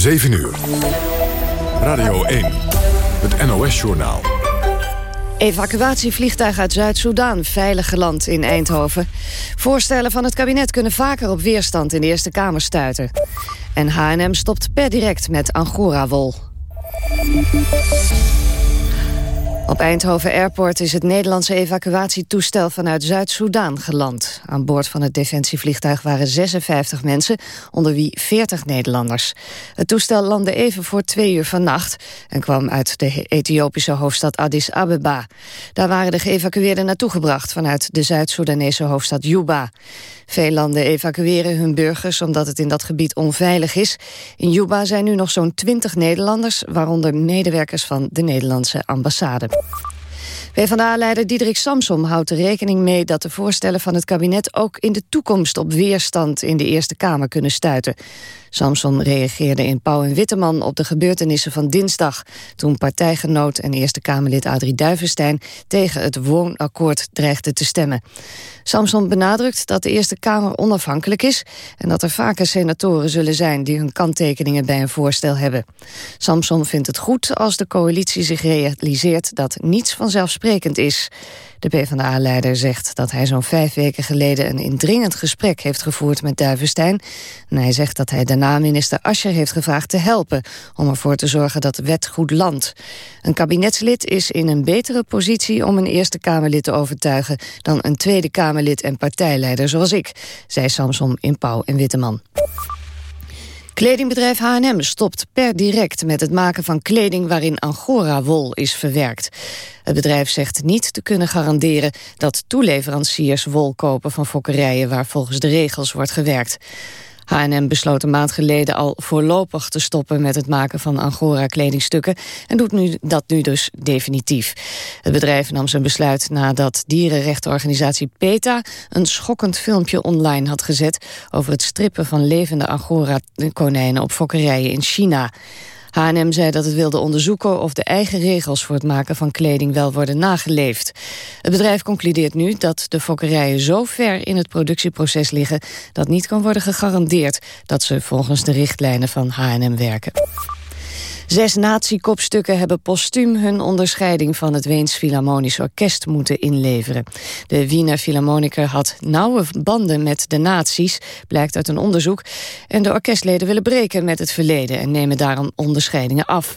7 uur. Radio 1. Het NOS-journaal. Evacuatievliegtuig uit Zuid-Soedan veilig geland in Eindhoven. Voorstellen van het kabinet kunnen vaker op weerstand in de Eerste Kamer stuiten. En H&M stopt per direct met Angora-wol. Op Eindhoven Airport is het Nederlandse evacuatietoestel vanuit Zuid-Soedan geland. Aan boord van het defensievliegtuig waren 56 mensen, onder wie 40 Nederlanders. Het toestel landde even voor twee uur vannacht en kwam uit de Ethiopische hoofdstad Addis Abeba. Daar waren de geëvacueerden naartoe gebracht vanuit de Zuid-Soedanese hoofdstad Juba. Veel landen evacueren hun burgers omdat het in dat gebied onveilig is. In Juba zijn nu nog zo'n 20 Nederlanders, waaronder medewerkers van de Nederlandse ambassade. PvdA-leider Diederik Samsom houdt er rekening mee dat de voorstellen van het kabinet ook in de toekomst op weerstand in de Eerste Kamer kunnen stuiten. Samson reageerde in Pauw en Witteman op de gebeurtenissen van dinsdag... toen partijgenoot en Eerste Kamerlid Adrie Duivenstein... tegen het woonakkoord dreigde te stemmen. Samson benadrukt dat de Eerste Kamer onafhankelijk is... en dat er vaker senatoren zullen zijn die hun kanttekeningen bij een voorstel hebben. Samson vindt het goed als de coalitie zich realiseert dat niets vanzelfsprekend is... De PvdA-leider zegt dat hij zo'n vijf weken geleden... een indringend gesprek heeft gevoerd met Duivenstein. En hij zegt dat hij daarna minister Ascher heeft gevraagd te helpen... om ervoor te zorgen dat de wet goed landt. Een kabinetslid is in een betere positie om een Eerste Kamerlid te overtuigen... dan een Tweede Kamerlid en partijleider zoals ik, zei Samson in Pauw en Witteman. Kledingbedrijf H&M stopt per direct met het maken van kleding waarin Angora-wol is verwerkt. Het bedrijf zegt niet te kunnen garanderen dat toeleveranciers wol kopen van fokkerijen waar volgens de regels wordt gewerkt. H&M besloot een maand geleden al voorlopig te stoppen met het maken van Angora-kledingstukken en doet nu, dat nu dus definitief. Het bedrijf nam zijn besluit nadat dierenrechtenorganisatie PETA een schokkend filmpje online had gezet over het strippen van levende Angora-konijnen op fokkerijen in China. H&M zei dat het wilde onderzoeken of de eigen regels voor het maken van kleding wel worden nageleefd. Het bedrijf concludeert nu dat de fokkerijen zo ver in het productieproces liggen dat niet kan worden gegarandeerd dat ze volgens de richtlijnen van H&M werken. Zes nazi-kopstukken hebben postuum hun onderscheiding van het Weens Philharmonisch Orkest moeten inleveren. De Wiener Philharmoniker had nauwe banden met de nazi's, blijkt uit een onderzoek. En de orkestleden willen breken met het verleden en nemen daarom onderscheidingen af.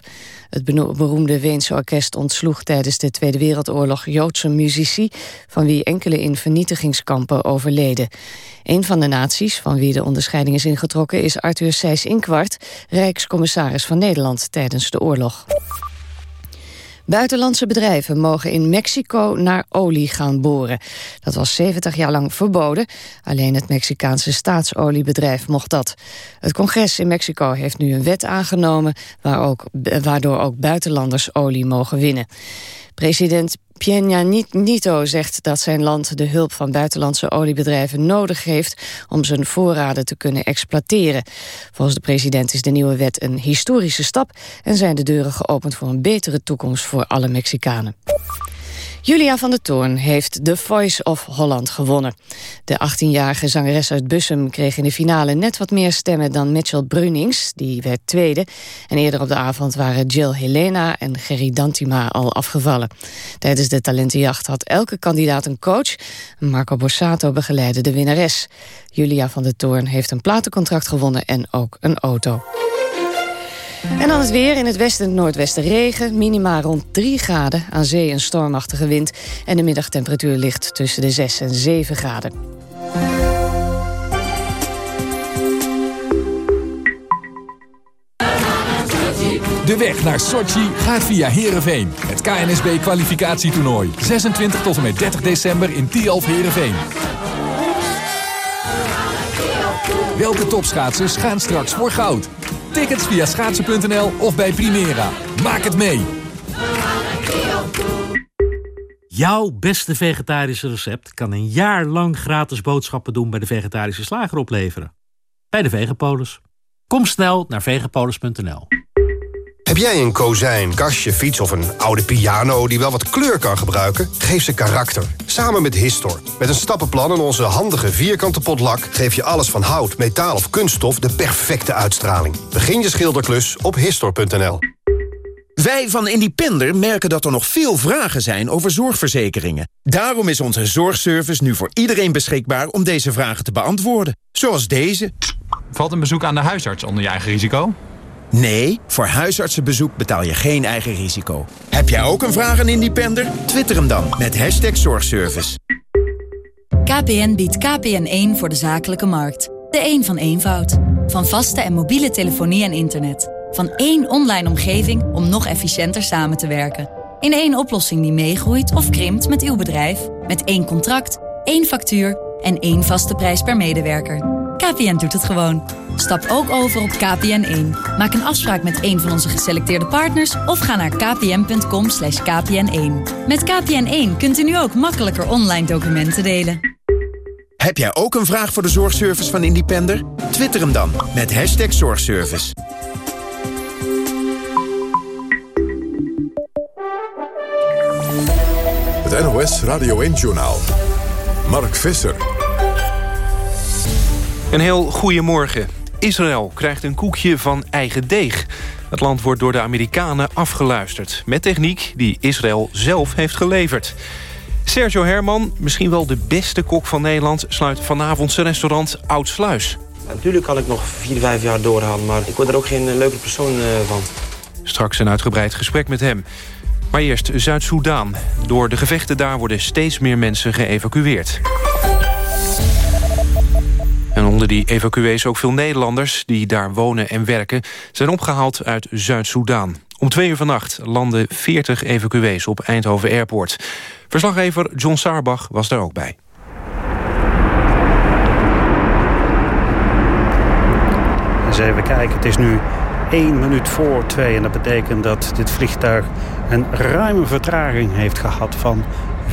Het beroemde Weense orkest ontsloeg tijdens de Tweede Wereldoorlog Joodse muzici, van wie enkele in vernietigingskampen overleden. Een van de naties, van wie de onderscheiding is ingetrokken, is Arthur Seyss-Inquart, Rijkscommissaris van Nederland tijdens de oorlog. Buitenlandse bedrijven mogen in Mexico naar olie gaan boren. Dat was 70 jaar lang verboden. Alleen het Mexicaanse staatsoliebedrijf mocht dat. Het congres in Mexico heeft nu een wet aangenomen... Waar ook, waardoor ook buitenlanders olie mogen winnen. President Peña Nito zegt dat zijn land de hulp van buitenlandse oliebedrijven nodig heeft om zijn voorraden te kunnen exploiteren. Volgens de president is de nieuwe wet een historische stap en zijn de deuren geopend voor een betere toekomst voor alle Mexicanen. Julia van der Toorn heeft The Voice of Holland gewonnen. De 18-jarige zangeres uit Bussum kreeg in de finale net wat meer stemmen dan Mitchell Brunings, die werd tweede. En eerder op de avond waren Jill Helena en Gerry Dantima al afgevallen. Tijdens de talentenjacht had elke kandidaat een coach. Marco Borsato begeleidde de winnares. Julia van der Toorn heeft een platencontract gewonnen en ook een auto. En dan het weer. In het westen en noordwesten regen. Minima rond 3 graden. Aan zee een stormachtige wind. En de middagtemperatuur ligt tussen de 6 en 7 graden. De weg naar Sochi gaat via Heerenveen. Het KNSB-kwalificatietoernooi. 26 tot en met 30 december in Tialf Heerenveen. Welke topschaatsers gaan straks voor goud? Tickets via schaatsen.nl of bij Primera. Maak het mee! Jouw beste vegetarische recept kan een jaar lang gratis boodschappen doen bij de vegetarische slager opleveren. Bij de Vegapolis. Kom snel naar vegapolis.nl. Heb jij een kozijn, kastje, fiets of een oude piano die wel wat kleur kan gebruiken? Geef ze karakter. Samen met Histor. Met een stappenplan en onze handige vierkante potlak... geef je alles van hout, metaal of kunststof de perfecte uitstraling. Begin je schilderklus op Histor.nl. Wij van Independer merken dat er nog veel vragen zijn over zorgverzekeringen. Daarom is onze zorgservice nu voor iedereen beschikbaar om deze vragen te beantwoorden. Zoals deze. Valt een bezoek aan de huisarts onder je eigen risico? Nee, voor huisartsenbezoek betaal je geen eigen risico. Heb jij ook een vraag aan Independer? Twitter hem dan met hashtag zorgservice. KPN biedt KPN1 voor de zakelijke markt. De een van eenvoud. Van vaste en mobiele telefonie en internet. Van één online omgeving om nog efficiënter samen te werken. In één oplossing die meegroeit of krimpt met uw bedrijf. Met één contract, één factuur en één vaste prijs per medewerker. KPN doet het gewoon. Stap ook over op KPN1. Maak een afspraak met een van onze geselecteerde partners... of ga naar kpn.com kpn1. Met KPN1 kunt u nu ook makkelijker online documenten delen. Heb jij ook een vraag voor de zorgservice van Independer? Twitter hem dan met hashtag zorgservice. Het NOS Radio 1-journaal. Mark Visser. Een heel goede morgen. Israël krijgt een koekje van eigen deeg. Het land wordt door de Amerikanen afgeluisterd... met techniek die Israël zelf heeft geleverd. Sergio Herman, misschien wel de beste kok van Nederland... sluit vanavond zijn restaurant Oudsluis. Natuurlijk kan ik nog vier, vijf jaar doorgaan... maar ik word er ook geen eh, leuke persoon eh, van. Straks een uitgebreid gesprek met hem. Maar eerst Zuid-Soedan. Door de gevechten daar worden steeds meer mensen geëvacueerd. En onder die evacuees ook veel Nederlanders die daar wonen en werken... zijn opgehaald uit Zuid-Soedan. Om twee uur vannacht landen 40 evacuees op Eindhoven Airport. Verslaggever John Saarbach was daar ook bij. Eens even kijken, het is nu 1 minuut voor 2 en dat betekent dat dit vliegtuig een ruime vertraging heeft gehad van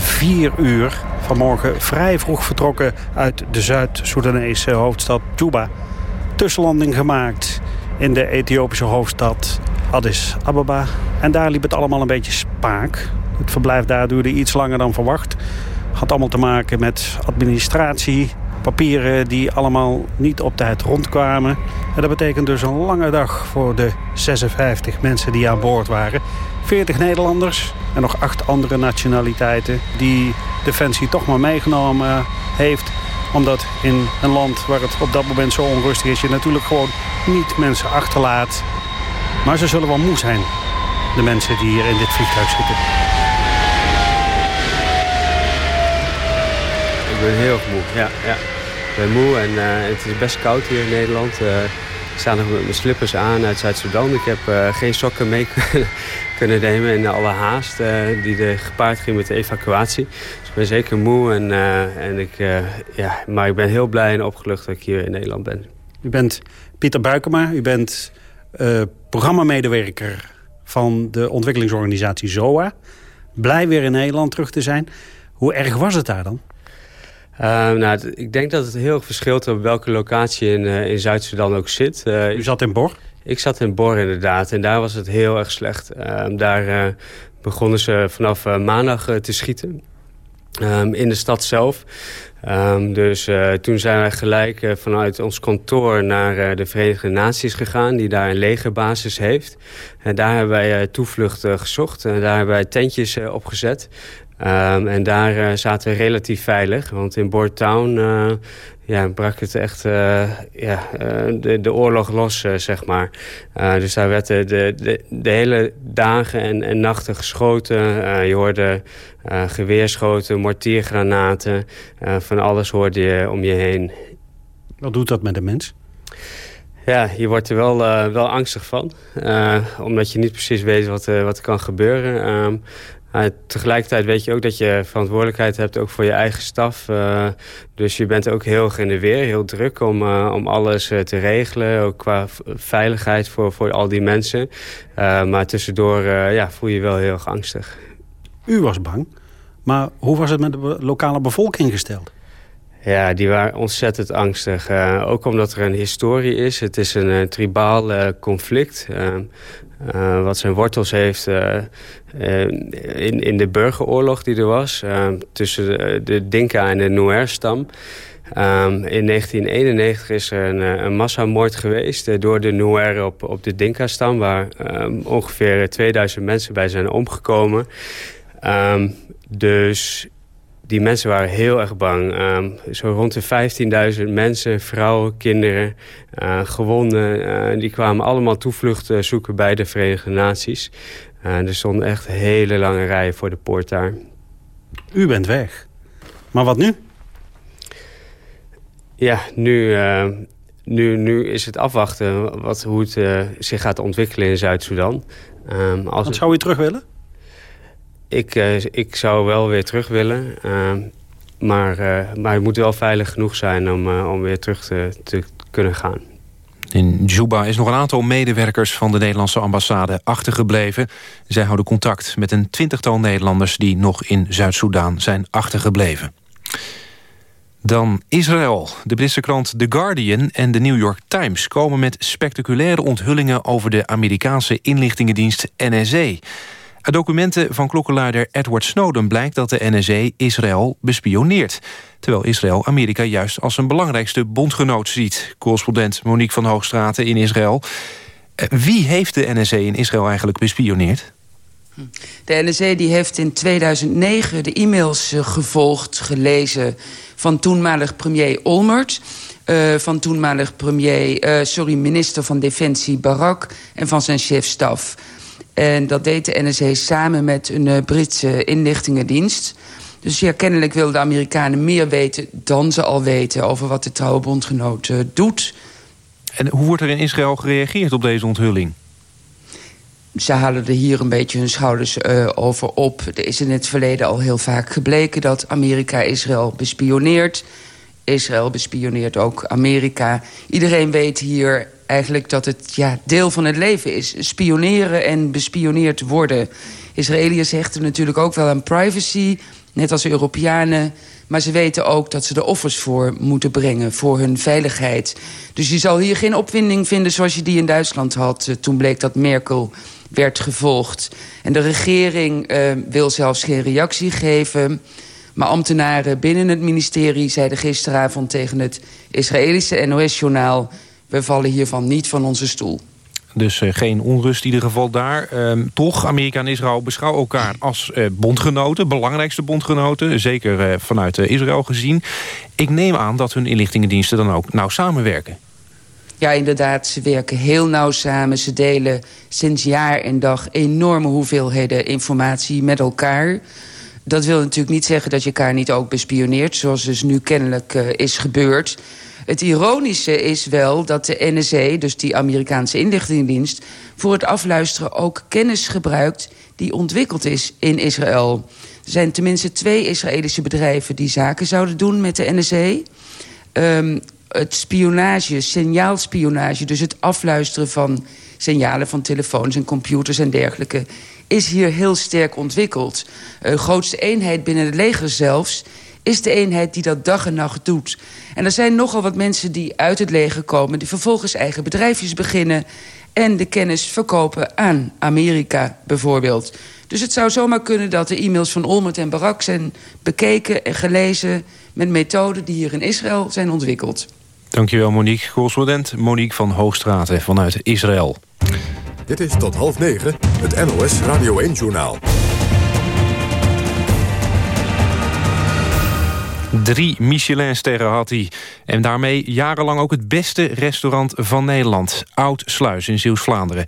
4 uur. Vanmorgen vrij vroeg vertrokken uit de Zuid-Soedanese hoofdstad Juba. Tussenlanding gemaakt in de Ethiopische hoofdstad Addis Ababa. En daar liep het allemaal een beetje spaak. Het verblijf daar duurde iets langer dan verwacht. Had allemaal te maken met administratie, papieren die allemaal niet op tijd rondkwamen. En dat betekent dus een lange dag voor de 56 mensen die aan boord waren. 40 Nederlanders en nog acht andere nationaliteiten... die Defensie toch maar meegenomen heeft omdat in een land waar het op dat moment zo onrustig is... je natuurlijk gewoon niet mensen achterlaat. Maar ze zullen wel moe zijn, de mensen die hier in dit vliegtuig zitten. Ik ben heel moe, ja. ja. Ben moe en uh, het is best koud hier in Nederland. Uh, ik sta nog met mijn slippers aan uit Zuid-Soedan. Ik heb uh, geen sokken mee kunnen nemen in alle haast uh, die er gepaard ging met de evacuatie. Dus ik ben zeker moe, en, uh, en ik, ja, maar ik ben heel blij en opgelucht dat ik hier in Nederland ben. U bent Pieter Buikema, u bent programmamedewerker van de ontwikkelingsorganisatie ZOA. Blij weer in Nederland terug te zijn. Hoe erg was het daar dan? Uh, nou, ik denk dat het heel erg verschilt op welke locatie in, uh, in Zuid-Sudan ook zit. Uh, U zat in Bor? Ik zat in Bor inderdaad en daar was het heel erg slecht. Ehm, daar begonnen ze vanaf maandag te schieten. Um, in de stad zelf. Um, dus uh, toen zijn wij gelijk uh, vanuit ons kantoor naar uh, de Verenigde Naties gegaan... die daar een legerbasis heeft. En daar hebben wij toevlucht gezocht. En daar hebben wij tentjes opgezet. Um, en daar zaten we relatief veilig. Want in Board Town ja, brak het echt uh, ja, uh, de, de oorlog los, uh, zeg maar. dus daar werd de, de, de, hele dagen en, en nachten geschoten. je hoorde geweerschoten, mortiergranaten. van alles hoorde je om je heen. Wat doet dat met de mens? Ja, je wordt er wel, wel angstig van. omdat je niet precies weet wat, wat er kan gebeuren. Maar tegelijkertijd weet je ook dat je verantwoordelijkheid hebt ook voor je eigen staf. Uh, dus je bent ook heel erg in de weer, heel druk om, uh, om alles te regelen. Ook qua veiligheid voor, voor al die mensen. maar tussendoor ja, voel je je wel heel erg angstig. U was bang, maar hoe was het met de lokale bevolking gesteld? Ja, die waren ontzettend angstig. Uh, ook omdat er een historie is. Het is een uh, tribaal uh, conflict. wat zijn wortels heeft in, in de burgeroorlog die er was. tussen de, Dinka en de Nuer-stam. Um, in 1991 is er een, een massamoord geweest door de Nuer op, op de Dinka-stam... waar um, ongeveer 2000 mensen bij zijn omgekomen. Um, dus die mensen waren heel erg bang. Uh, zo rond de 15.000 mensen, vrouwen, kinderen, uh, gewonden... Uh, die kwamen allemaal toevlucht zoeken bij de Verenigde Naties. er stonden echt hele lange rijen voor de poort daar. U bent weg. Maar wat nu? Ja, nu, nu, nu is het afwachten wat, hoe het zich gaat ontwikkelen in Zuid-Soedan. Um, wat zou u terug willen? Ik, uh, ik zou wel weer terug willen. Uh, maar, uh, maar het moet wel veilig genoeg zijn om, om weer terug te, te kunnen gaan. In Juba is nog een aantal medewerkers van de Nederlandse ambassade achtergebleven. Zij houden contact met een twintigtal Nederlanders... die nog in Zuid-Soedan zijn achtergebleven. Dan Israël. De Britse krant The Guardian en de New York Times... komen met spectaculaire onthullingen over de Amerikaanse inlichtingendienst NSA... Uit documenten van klokkenluider Edward Snowden blijkt dat de NSA Israël bespioneert. Terwijl Israël Amerika juist als zijn belangrijkste bondgenoot ziet. Correspondent Monique van Hoogstraten in Israël. Eh, wie heeft de NSA in Israël eigenlijk bespioneerd? De NSA die heeft in 2009 de e-mails eh, gevolgd, gelezen... van toenmalig premier Olmert... Uh, van toenmalig premier, sorry, minister van Defensie Barak... en van zijn chef-staf. En dat deed de NSA samen met een uh, Britse inlichtingendienst. Dus ja, kennelijk wilden de Amerikanen meer weten dan ze al weten... over wat de trouwe bondgenoot uh, doet. En hoe wordt er in Israël gereageerd op deze onthulling? Ze halen er hier een beetje hun schouders uh, over op. Er is in het verleden al heel vaak gebleken dat Amerika Israël bespioneert. Israël bespioneert ook Amerika. Iedereen weet hier eigenlijk dat het ja, deel van het leven is. Spioneren en bespioneerd worden. Israëliërs hechten natuurlijk ook wel aan privacy, net als Europeanen. Maar ze weten ook dat ze er offers voor moeten brengen, voor hun veiligheid. Dus je zal hier geen opwinding vinden zoals je die in Duitsland had... Eh, toen bleek dat Merkel werd gevolgd. En de regering uh, wil zelfs geen reactie geven... Maar ambtenaren binnen het ministerie zeiden gisteravond tegen het Israëlische NOS-journaal we vallen hiervan niet van onze stoel. Dus uh, geen onrust in ieder geval daar. Uh, toch, Amerika en Israël beschouwen elkaar als uh, bondgenoten. Belangrijkste bondgenoten. Zeker eh, vanuit Israël gezien. Ik neem aan dat hun inlichtingendiensten dan ook nauw samenwerken. Ja, inderdaad. Ze werken heel nauw samen. Ze delen sinds jaar en dag enorme hoeveelheden informatie met elkaar. Dat wil natuurlijk niet zeggen dat je elkaar niet ook bespioneert... zoals dus nu kennelijk is gebeurd... Het ironische is wel dat de NSA, dus die Amerikaanse inlichtingendienst... voor het afluisteren ook kennis gebruikt die ontwikkeld is in Israël. Er zijn tenminste twee Israëlische bedrijven die zaken zouden doen met de NSA. Ehm, het spionage, signaalspionage, dus het afluisteren van signalen van telefoons en computers en dergelijke is hier heel sterk ontwikkeld. De uh, grootste eenheid binnen het leger zelfs is de eenheid die dat dag en nacht doet. En er zijn nogal wat mensen die uit het leger komen... die vervolgens eigen bedrijfjes beginnen... en de kennis verkopen aan Amerika bijvoorbeeld. Dus het zou zomaar kunnen dat de e-mails van Olmert en Barak... zijn bekeken en gelezen met methoden die hier in Israël zijn ontwikkeld. Dankjewel Monique. Correspondent Monique van Hoogstraten vanuit Israël. Dit is tot half negen, het NOS Radio 1-journaal. Drie Michelinsterren had hij. En daarmee jarenlang ook het beste restaurant van Nederland. Oud Sluis in Zeeuws-Vlaanderen.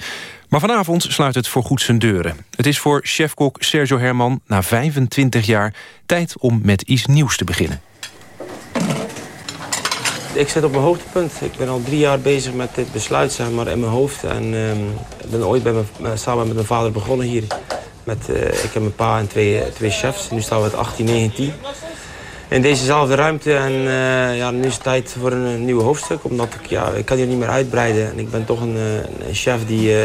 Maar vanavond sluit het voorgoed zijn deuren. Het is voor chefkok Sergio Herman na 25 jaar tijd om met iets nieuws te beginnen. Ik zit op mijn hoogtepunt. Ik ben al drie jaar bezig met dit besluit maar, in mijn hoofd. En ik ben ooit bij mijn, samen met mijn vader begonnen hier. Met, uh, ik heb mijn pa en twee, twee chefs. Nu staan we at 18, 19 in dezezelfde ruimte. En uh, ja, nu is het tijd voor een, nieuw hoofdstuk. Omdat ik, ja, ik kan hier niet meer uitbreiden. En ik ben toch een, eh, een chef die uh,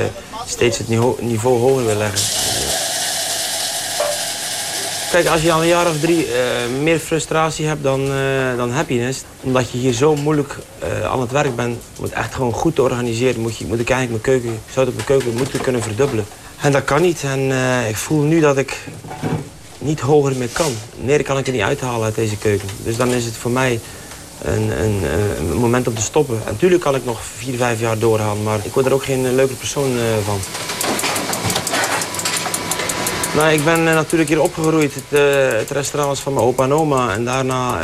steeds het niveau, niveau hoger wil leggen. Kijk, als je al een jaar of drie meer frustratie hebt dan, dan happiness... omdat je hier zo moeilijk aan het werk bent... om het echt gewoon goed te organiseren... moet, je, moet ik eigenlijk mijn keuken, zou ik mijn keuken moeten kunnen verdubbelen. En dat kan niet. En ik voel nu dat ik niet hoger meer kan. Meer kan ik er niet uithalen uit deze keuken. Dus dan is het voor mij een, een, een moment om te stoppen. En natuurlijk kan ik nog vier, vijf jaar doorgaan, maar ik word er ook geen leuke persoon uh, van. Nou, ik ben uh, natuurlijk hier opgegroeid. Het, het, restaurant was van mijn opa en oma. En daarna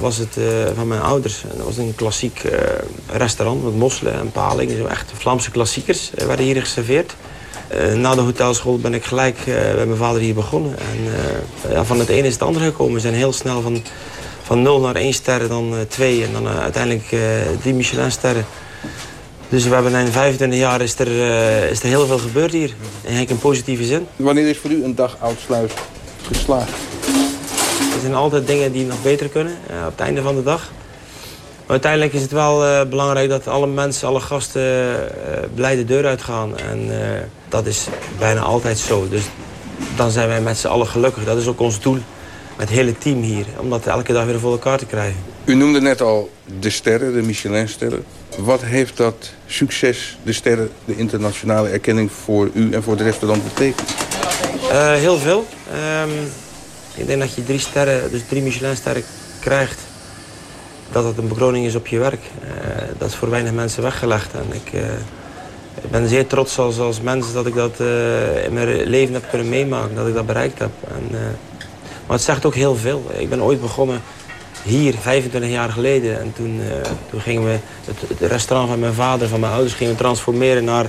was het van mijn ouders. En dat was een klassiek restaurant met mosselen en palingen. Zo echt Vlaamse klassiekers werden hier geserveerd. Na de hotelschool ben ik gelijk bij mijn vader hier begonnen. En ja, van het ene is het andere gekomen. We zijn heel snel van van 0 naar 1 sterren, dan 2 en dan uiteindelijk uh, 3 Michelin-sterren. Dus we hebben in 25 jaar is er, is er heel veel gebeurd hier. En in positieve zin. Wanneer is voor u een dag Oudsluis geslaagd? Er zijn altijd dingen die nog beter kunnen op het einde van de dag. Maar uiteindelijk is het wel belangrijk dat alle mensen, alle gasten blij de deur uitgaan. En dat is bijna altijd zo. Dus dan zijn wij met z'n allen gelukkig. Dat is ook ons doel met het hele team hier. Om dat elke dag weer voor elkaar te krijgen. U noemde net al de sterren, de Michelin-sterren. Wat heeft dat succes, de sterren, de internationale erkenning voor u en voor het restaurant betekend? Uh, heel veel. Um, ik denk dat je drie sterren, dus drie Michelin-sterren krijgt. Dat het een bekroning is op je werk. Uh, dat is voor weinig mensen weggelegd. En ik, uh, ik ben zeer trots als, als mens dat ik dat in mijn leven heb kunnen meemaken. Dat ik dat bereikt heb. En, maar het zegt ook heel veel. Ik ben ooit begonnen hier, 25 jaar geleden. En toen, uh, toen gingen we het, restaurant van mijn vader, van mijn ouders... gingen we transformeren naar,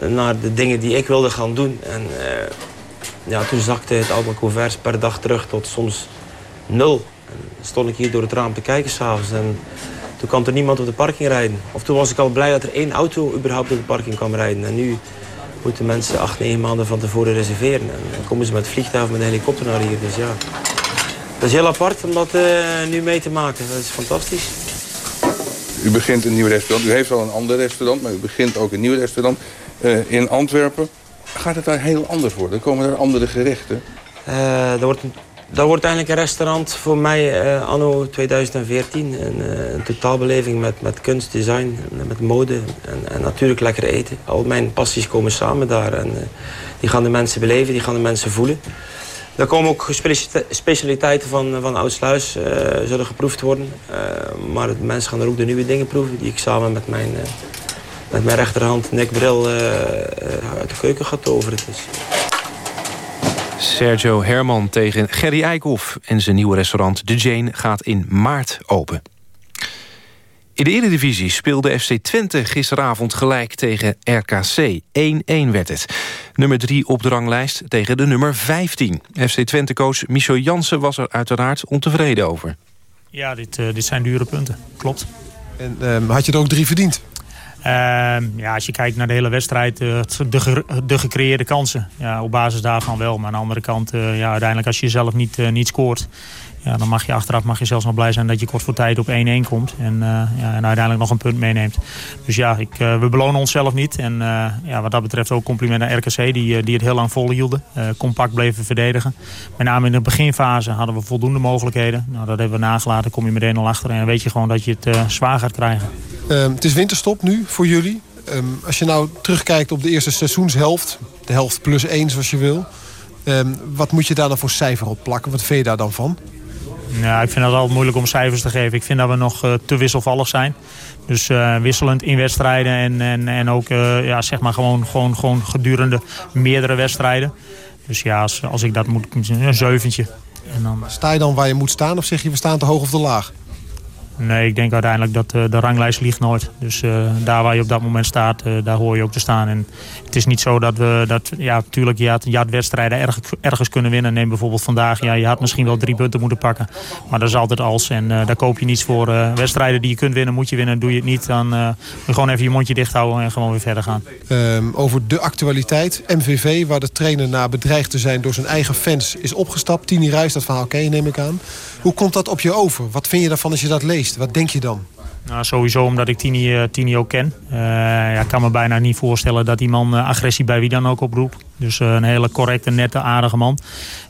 naar de dingen die ik wilde gaan doen. En ja, toen zakte het aantal couverts per dag terug tot soms nul. En stond ik hier door het raam te kijken s'avonds. En toen kwam er niemand op de parking rijden. Of toen was ik al blij dat er één auto überhaupt op de parking kwam rijden. En nu moeten mensen acht, negen maanden van tevoren reserveren. En dan komen ze met vliegtuig of met een helikopter naar hier. Dus ja, dat is heel apart om dat uh, nu mee te maken. Dat is fantastisch. U begint een nieuw restaurant. U heeft al een ander restaurant, maar u begint ook een nieuw restaurant uh, in Antwerpen. Gaat het daar heel anders worden? Komen er andere gerechten? Uh, er wordt dat wordt eigenlijk een restaurant voor mij uh, anno 2014. Een, uh, een, totaalbeleving met, met kunst, design, met mode en, en, natuurlijk lekker eten. Al mijn passies komen samen daar en uh, die gaan de mensen beleven, die gaan de mensen voelen. Er komen ook specialiteiten van, van Oudsluis, zullen geproefd worden. maar de mensen gaan er ook de nieuwe dingen proeven die ik samen met mijn, met mijn rechterhand Nick Bril uit de keuken ga toveren. Dus. Sergio Herman tegen Gerry Eikhoff. En zijn nieuwe restaurant De Jane gaat in maart open. In de Eredivisie speelde FC Twente gisteravond gelijk tegen RKC. 1-1 werd het. Nummer 3 op de ranglijst tegen de nummer 15. FC Twente-coach Michel Jansen was er uiteraard ontevreden over. Ja, dit, uh, dit zijn dure punten. Klopt. En uh, had je er ook drie verdiend? Uh, ja, als je kijkt naar de hele wedstrijd, uh, de, de gecreëerde kansen. Ja, op basis daarvan wel. Maar aan de andere kant, uh, ja, uiteindelijk als je zelf niet, niet scoort... Ja, dan mag je achteraf mag je zelfs nog blij zijn dat je kort voor tijd op 1-1 komt. En, ja, en uiteindelijk nog een punt meeneemt. Dus ja, ik, we belonen onszelf niet. En ja, wat dat betreft ook compliment aan RKC die, die het heel lang volhielden. compact bleven verdedigen. Met name in de beginfase hadden we voldoende mogelijkheden. Nou, dat hebben we nagelaten. kom je meteen al achter. En dan weet je gewoon dat je het zwaar gaat krijgen. Um, het is winterstop nu voor jullie. Um, als je nou terugkijkt op de eerste seizoenshelft... de helft plus één zoals je wil... Um, wat moet je daar dan voor cijfer op plakken? Wat vind je daar dan van? Ja, ik vind het altijd moeilijk om cijfers te geven. Ik vind dat we nog uh, te wisselvallig zijn. Dus uh, wisselend in wedstrijden en, en, en ook uh, ja, zeg maar gewoon, gewoon, gewoon gedurende meerdere wedstrijden. Dus ja, als, als ik dat moet, een zeventje. En dan... Sta je dan waar je moet staan of zeg je we staan te hoog of te laag? Nee, ik denk uiteindelijk dat uh, de ranglijst ligt nooit. Dus uh, daar waar je op dat moment staat, uh, daar hoor je ook te staan. En het is niet zo dat we, dat, ja, natuurlijk, je had, je had wedstrijden erg, ergens kunnen winnen. Neem bijvoorbeeld vandaag, ja, je had misschien wel drie punten moeten pakken. Maar dat is altijd als. En daar koop je niets voor. wedstrijden die je kunt winnen, moet je winnen. Doe je het niet, dan moet je gewoon even je mondje dicht houden en gewoon weer verder gaan. Um, over de actualiteit. MVV, waar de trainer na bedreigd te zijn door zijn eigen fans, is opgestapt. Tini Ruijs, dat verhaal ken neem ik aan. Hoe komt dat op je over? Wat vind je daarvan als je dat leest? Wat denk je dan? Nou, sowieso omdat ik Tini, uh, Tini ook ken. Uh, ja, ik kan me bijna niet voorstellen dat die man uh, agressie bij wie dan ook oproept. Dus een hele correcte, nette, aardige man.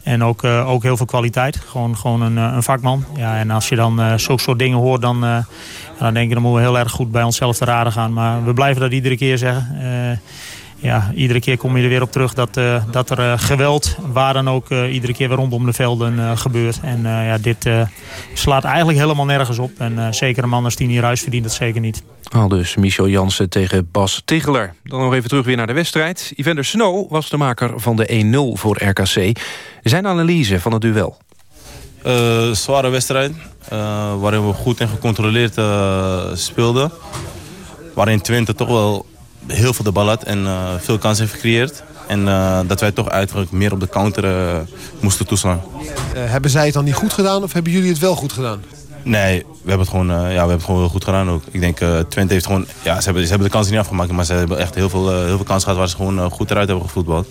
En ook, ook heel veel kwaliteit. Gewoon, gewoon een, een vakman. Ja, en als je dan zulke soort dingen hoort, dan, dan denk ik... dan moeten we heel erg goed bij onszelf te raden gaan. Maar we blijven dat iedere keer zeggen ja, iedere keer kom je er weer op terug dat, uh, dat er uh, geweld, waar dan ook, uh, iedere keer weer rondom de velden gebeurt. En ja, dit slaat eigenlijk helemaal nergens op. En zeker een man als Tini Ruis verdient dat zeker niet. Al dus Michel Jansen tegen Bas Ticheler. Dan nog even terug weer naar de wedstrijd. Evander Snow was de maker van de 1-0 voor RKC. Zijn analyse van het duel. zware wedstrijd, waarin we goed en gecontroleerd speelden. Waarin Twente toch wel heel veel de bal had en uh, veel kansen heeft gecreëerd. En uh, dat wij toch eigenlijk meer op de counter uh, moesten toeslaan. hebben zij het dan niet goed gedaan of hebben jullie het wel goed gedaan? Nee, we hebben het gewoon, ja, we hebben het gewoon heel goed gedaan ook. Ik denk, Twente heeft gewoon... Ja, ze hebben, ze hebben de kansen niet afgemaakt, maar ze hebben echt heel veel, heel veel kansen gehad waar ze gewoon goed eruit hebben gevoetbald.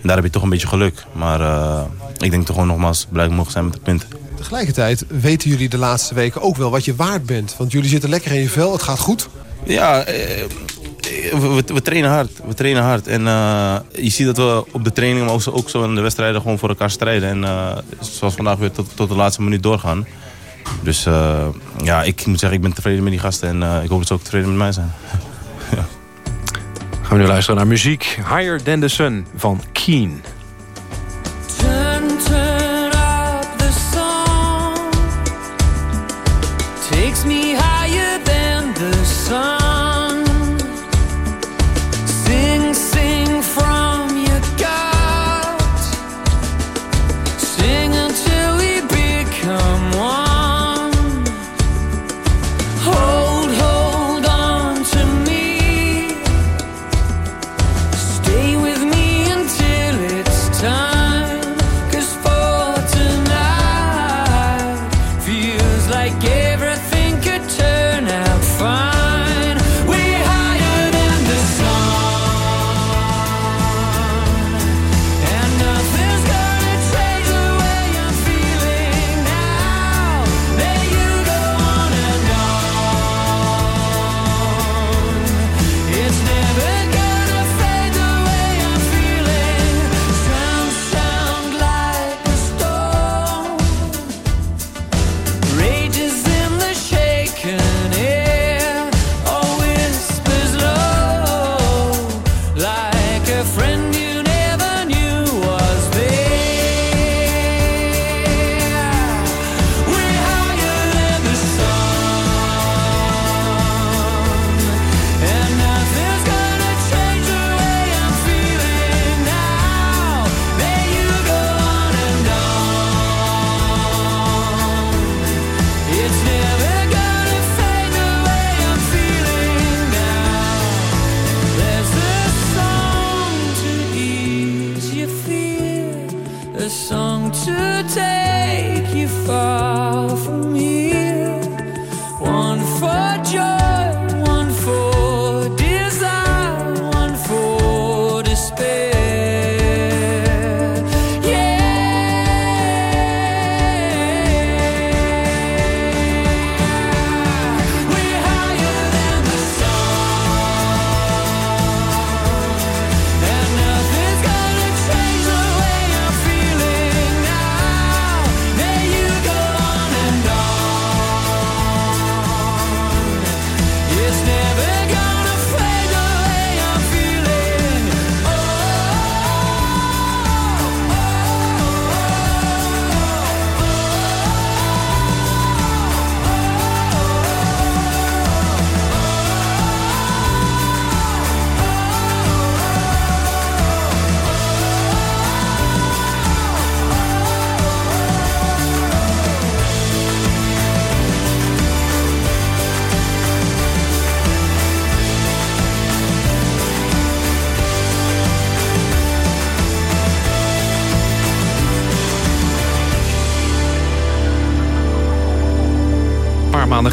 En daar heb je toch een beetje geluk. Maar ik denk toch gewoon nogmaals blij mogen zijn met de punten. Tegelijkertijd weten jullie de laatste weken ook wel wat je waard bent. Want jullie zitten lekker in je vel, het gaat goed. Ja, we, we, trainen hard. We trainen hard. En uh, je ziet dat we op de training, maar ook, zo in de wedstrijden gewoon voor elkaar strijden. En uh, zoals vandaag weer tot, tot de laatste minuut doorgaan. Dus uh, ja, ik moet zeggen, ik ben tevreden met die gasten. En ik hoop dat ze ook tevreden met mij zijn. ja. Gaan we nu luisteren naar muziek. Higher Than The Sun van Keen.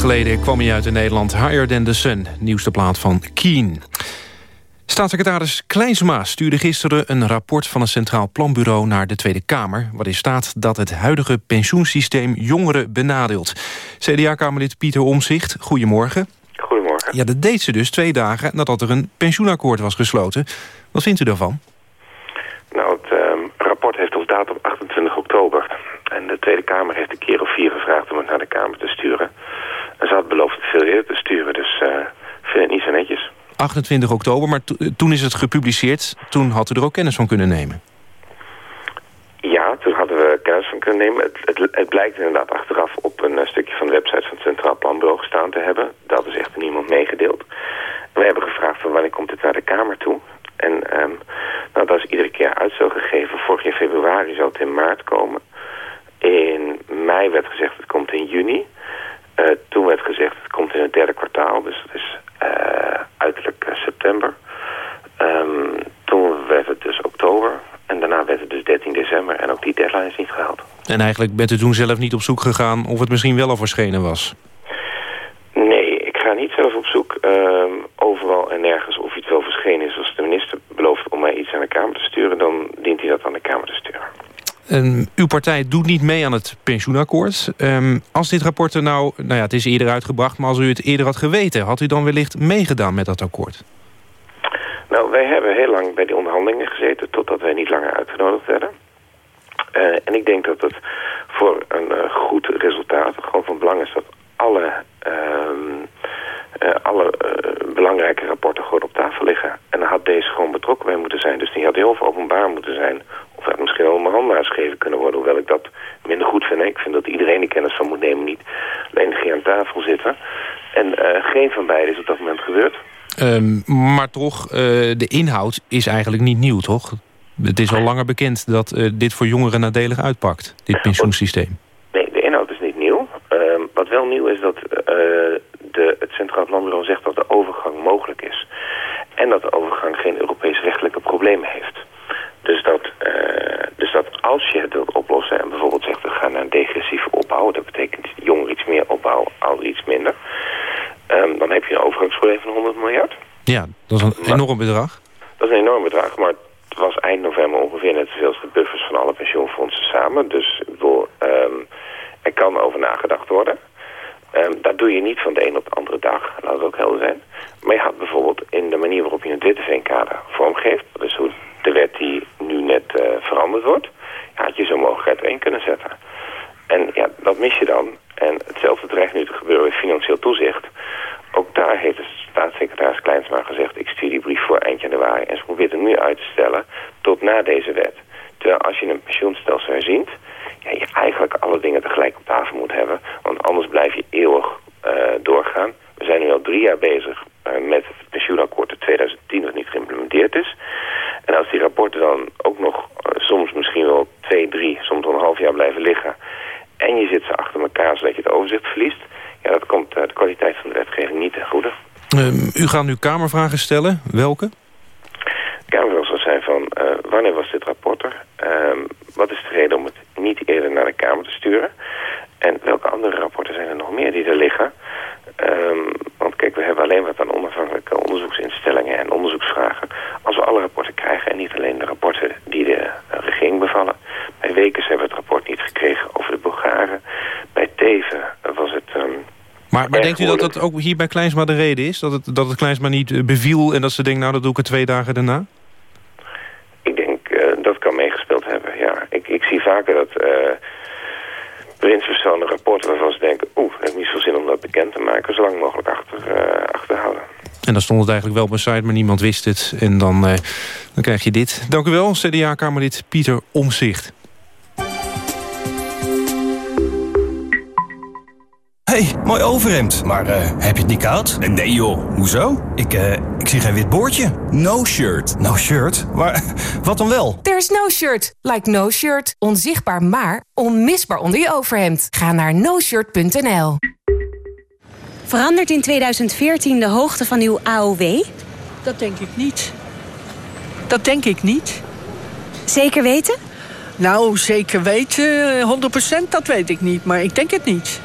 Geleden kwam hij uit in Nederland. Higher Than The Sun, nieuwste plaat van Keen. Staatssecretaris Kleinsma stuurde gisteren een rapport van het Centraal Planbureau naar de Tweede Kamer, waarin staat dat het huidige pensioensysteem jongeren benadeelt. CDA-Kamerlid Pieter Omzicht, goedemorgen. Goedemorgen. Ja, dat deed ze dus twee dagen nadat er een pensioenakkoord was gesloten. Wat vindt u daarvan? Nou, het ehm, rapport heeft als datum 28 oktober. En de Tweede Kamer heeft een keer of vier gevraagd om het naar de Kamer te sturen. En ze had beloofd het veel eerder te sturen, dus uh, vind het niet zo netjes. 28 oktober, maar toen is het gepubliceerd. Toen had u er ook kennis van kunnen nemen. Ja, toen hadden we kennis van kunnen nemen. Het, het, het blijkt inderdaad achteraf op een uh, stukje van de website van het Centraal Planbureau gestaan te hebben. Dat is echt niemand meegedeeld. We hebben gevraagd van wanneer komt dit naar de Kamer toe. En um, nou, dat is iedere keer uitstel gegeven. Vorig jaar februari zou het in maart komen. In mei werd gezegd het komt in juni. Uh, toen werd gezegd het komt in het derde kwartaal. Dus dat is uh, uiterlijk september. Um, toen werd het dus oktober. En daarna werd het dus 13 december. En ook die deadline is niet gehaald. En eigenlijk bent u toen zelf niet op zoek gegaan of het misschien wel al verschenen was? Nee, ik ga niet zelf op zoek um, overal en nergens of iets wel verschenen is. Als de minister belooft om mij iets aan de Kamer te sturen... dan dient hij dat aan de Kamer te sturen. Um, uw partij doet niet mee aan het pensioenakkoord. Um, als dit rapport er nou... Nou ja, het is eerder uitgebracht, maar als u het eerder had geweten... had u dan wellicht meegedaan met dat akkoord? Nou, wij hebben heel lang bij die onderhandelingen gezeten... totdat wij niet langer uitgenodigd werden. Uh, en ik denk dat het voor een uh, goed resultaat gewoon van belang is... dat alle, uh, alle belangrijke rapporten gewoon op tafel liggen. En dan had deze gewoon betrokken bij moeten zijn. Dus die had heel veel openbaar moeten zijn... Er misschien handen uitgegeven kunnen worden. Hoewel ik dat minder goed vind. Ik vind dat iedereen er kennis van moet nemen. Niet alleen degene aan tafel zitten. En uh, geen van beiden is op dat moment gebeurd. Um, maar toch, uh, de inhoud is eigenlijk niet nieuw, toch? Het is al langer bekend dat uh, dit voor jongeren nadelig uitpakt. Dit pensioensysteem. Nee, de inhoud is niet nieuw. Uh, wat wel nieuw is dat de, het Centraal Planbureau zegt dat de overgang mogelijk is. En dat de overgang geen Europees rechtelijke problemen heeft. Dus dat, uh, dus dat als je het wilt oplossen en bijvoorbeeld zegt we gaan naar een degressieve opbouw, dat betekent jonger iets meer opbouw, ouder iets minder, um, dan heb je een overgangsprobleem van 100 miljard. Ja, dat is een maar, enorm bedrag. Dat is een enorm bedrag, maar het was eind november ongeveer net zoveel als de buffers van alle pensioenfondsen samen. Dus bedoel, um, er kan over nagedacht worden. Um, dat doe je niet van de een op de andere dag, laat het ook helder zijn. Maar je had bijvoorbeeld in de manier waarop je het Witteveenkader vormgeeft, dat is hoe de wet die nu net uh, veranderd wordt, ja, had je zo'n mogelijkheid erin kunnen zetten. En ja, dat mis je dan. En hetzelfde dreigt nu te gebeuren met financieel toezicht. Ook daar heeft de staatssecretaris Kleinsma gezegd... ik stuur die brief voor eind januari en ze probeert hem nu uit te stellen tot na deze wet. Terwijl als je een pensioenstelsel herzient... Ja, je eigenlijk alle dingen tegelijk op tafel moet hebben. Want anders blijf je eeuwig uh, doorgaan. We zijn nu al drie jaar bezig uh, met het pensioenakkoord uit 2010 dat niet geïmplementeerd is. En als die rapporten dan ook nog uh, soms misschien wel twee, drie, soms wel een half jaar blijven liggen... en je zit ze achter elkaar zodat je het overzicht verliest... ja, dat komt uh, de kwaliteit van de wetgeving niet ten goede. Um, u gaat nu kamervragen stellen. Welke? Kamervragen zal zijn van uh, wanneer was dit rapport er? Um, wat is de reden om het niet eerder naar de Kamer te sturen? En welke andere rapporten zijn er nog meer die er liggen? Um, want kijk, we hebben alleen wat aan onafhankelijke onderzoeksinstellingen en onderzoeksvragen. Als we alle rapporten krijgen en niet alleen de rapporten die de uh, regering bevallen. Bij Wekers hebben we het rapport niet gekregen over de Bulgaren. Bij Teven maar, maar denkt u dat dat ook hier bij Kleinsma de reden is? Dat het, dat het Kleinsma niet beviel en dat ze denkt, nou dat doe ik er twee dagen daarna? Ik denk uh, dat kan meegespeeld hebben, ja. Ik, ik zie vaker dat... Uh, bewindspersonen rapporten waarvan ze denken... oeh, het heeft niet veel zin om dat bekend te maken... zo lang mogelijk achter, uh, achterhouden. En dan stond het eigenlijk wel op een site, maar niemand wist het. En dan, uh, dan krijg je dit. Dank u wel, CDA-Kamerlid Pieter Omzicht. Hey, mooi overhemd. Maar uh, heb je het niet koud? Nee joh, hoezo? Ik, uh, ik zie geen wit boordje. No shirt. No shirt? Maar wat dan wel? There's no shirt. Like no shirt. Onzichtbaar maar onmisbaar onder je overhemd. Ga naar noshirt.nl Verandert in 2014 de hoogte van uw AOW? Dat denk ik niet. Dat denk ik niet. Zeker weten? Nou, zeker weten, 100% dat weet ik niet, maar ik denk het niet.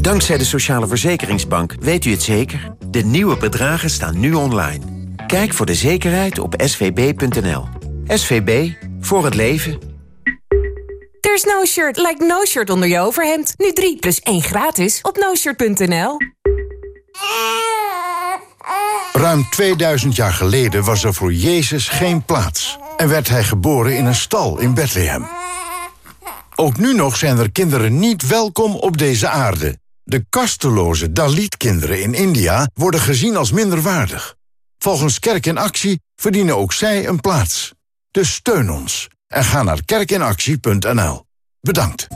Dankzij de Sociale Verzekeringsbank weet u het zeker. De nieuwe bedragen staan nu online. Kijk voor de zekerheid op svb.nl. SVB, voor het leven. There's no shirt like no shirt onder je overhemd. Nu 3 plus 1 gratis op noshirt.nl. Ruim 2000 jaar geleden was er voor Jezus geen plaats. En werd hij geboren in een stal in Bethlehem. Ook nu nog zijn er kinderen niet welkom op deze aarde. De kasteloze Dalit-kinderen in India worden gezien als minderwaardig. Volgens Kerk in Actie verdienen ook zij een plaats. Dus steun ons en ga naar kerkinactie.nl. Bedankt.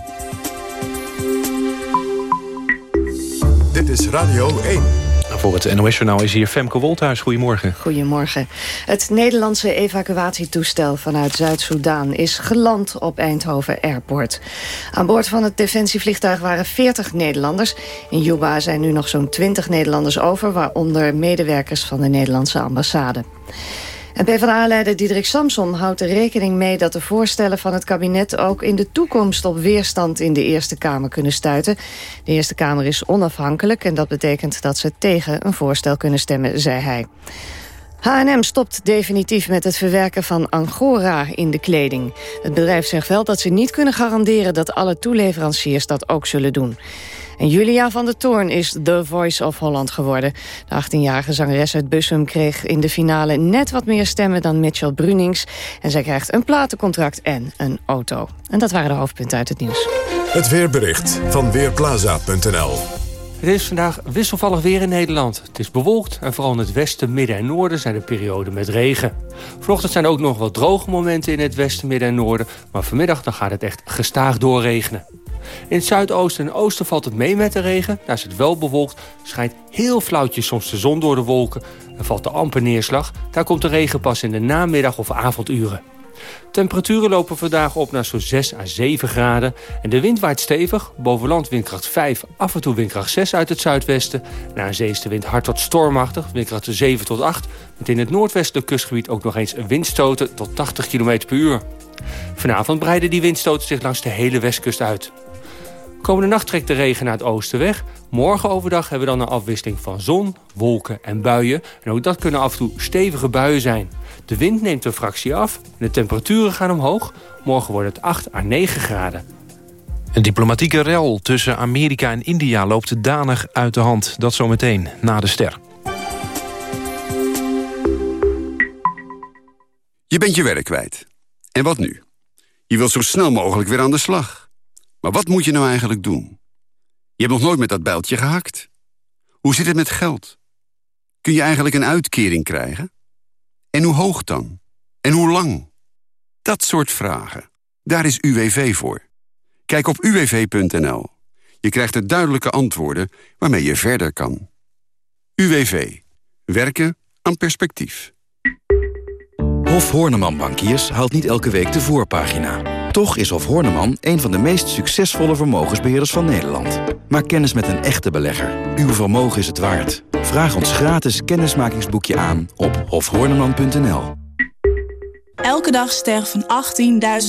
Dit is Radio 1. Voor het NOS-journaal is hier Femke Wolthuis. Goedemorgen. Goedemorgen. Het Nederlandse evacuatietoestel vanuit Zuid-Soedan is geland op Eindhoven Airport. Aan boord van het defensievliegtuig waren 40 Nederlanders. In Juba zijn nu nog zo'n 20 Nederlanders over... waaronder medewerkers van de Nederlandse ambassade. En PvdA-leider Diederik Samson houdt er rekening mee... dat de voorstellen van het kabinet ook in de toekomst... op weerstand in de Eerste Kamer kunnen stuiten. De Eerste Kamer is onafhankelijk... en dat betekent dat ze tegen een voorstel kunnen stemmen, zei hij. H&M stopt definitief met het verwerken van angora in de kleding. Het bedrijf zegt wel dat ze niet kunnen garanderen... dat alle toeleveranciers dat ook zullen doen. En Julia van der Toorn is The Voice of Holland geworden. De 18-jarige zangeres uit Bussum kreeg in de finale net wat meer stemmen dan Mitchell Brunings. En zij krijgt een platencontract en een auto. En dat waren de hoofdpunten uit het nieuws. Het weerbericht van Weerplaza.nl Het is vandaag wisselvallig weer in Nederland. Het is bewolkt en vooral in het westen, midden en noorden zijn er perioden met regen. Vanochtend zijn er ook nog wat droge momenten in het westen, midden en noorden. Maar vanmiddag dan gaat het echt gestaag doorregenen. In het zuidoosten en oosten valt het mee met de regen. Daar is het wel bewolkt. Schijnt heel flauwtjes soms de zon door de wolken. En valt de amper neerslag. Daar komt de regen pas in de namiddag of avonduren. Temperaturen lopen vandaag op naar zo'n 6 à 7 graden. En de wind waait stevig. Boven land windkracht 5, af en toe windkracht 6 uit het zuidwesten. Na een zee is de wind hard tot stormachtig, windkracht 7 tot 8. Met in het noordwestelijk kustgebied ook nog eens windstoten tot 80 km per uur. Vanavond breiden die windstoten zich langs de hele westkust uit. Komende nacht trekt de regen naar het oosten weg. Morgen overdag hebben we dan een afwisseling van zon, wolken en buien. En ook dat kunnen af en toe stevige buien zijn. De wind neemt een fractie af en de temperaturen gaan omhoog. Morgen wordt het 8 à 9 graden. Een diplomatieke rel tussen Amerika en India loopt danig uit de hand. Dat zometeen na de ster. Je bent je werk kwijt. En wat nu? Je wilt zo snel mogelijk weer aan de slag. Maar wat moet je nou eigenlijk doen? Je hebt nog nooit met dat bijltje gehakt. Hoe zit het met geld? Kun je eigenlijk een uitkering krijgen? En hoe hoog dan? En hoe lang? Dat soort vragen. Daar is UWV voor. Kijk op uwv.nl. Je krijgt er duidelijke antwoorden waarmee je verder kan. UWV. Werken aan perspectief. Hof Horneman Bankiers haalt niet elke week de voorpagina. Toch is Hof Horneman een van de meest succesvolle vermogensbeheerders van Nederland. Maak kennis met een echte belegger. Uw vermogen is het waard. Vraag ons gratis kennismakingsboekje aan op hofhorneman.nl. Elke dag sterven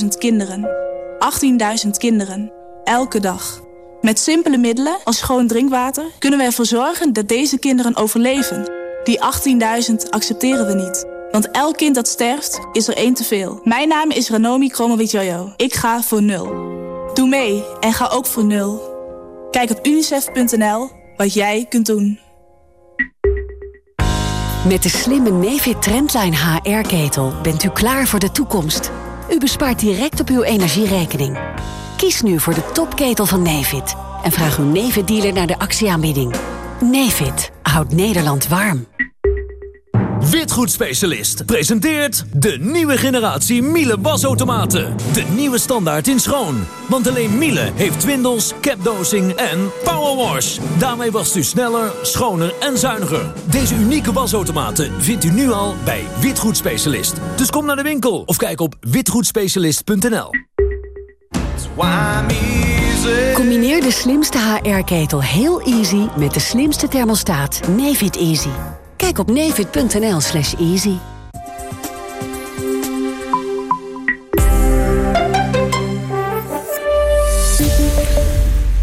18.000 kinderen. 18.000 kinderen. Elke dag. Met simpele middelen als schoon drinkwater kunnen we ervoor zorgen dat deze kinderen overleven. Die 18.000 accepteren we niet. Want elk kind dat sterft, is er één te veel. Mijn naam is Ranomi Kromowidjojo. Ik ga voor nul. Doe mee en ga ook voor nul. Kijk op unicef.nl wat jij kunt doen. Met de slimme Nefit Trendline HR-ketel bent u klaar voor de toekomst. U bespaart direct op uw energierekening. Kies nu voor de topketel van Nefit en vraag uw Nefit-dealer naar de actieaanbieding. Nefit houdt Nederland warm. Witgoedspecialist presenteert de nieuwe generatie Miele wasautomaten. De nieuwe standaard in schoon. Want alleen Miele heeft twindels, capdosing en powerwash. Daarmee wast u sneller, schoner en zuiniger. Deze unieke wasautomaten vindt u nu al bij Witgoedspecialist. Dus kom naar de winkel of kijk op witgoedspecialist.nl. Combineer de slimste HR-ketel heel easy met de slimste thermostaat Nefit Easy. Kijk op nefit.nl slash easy.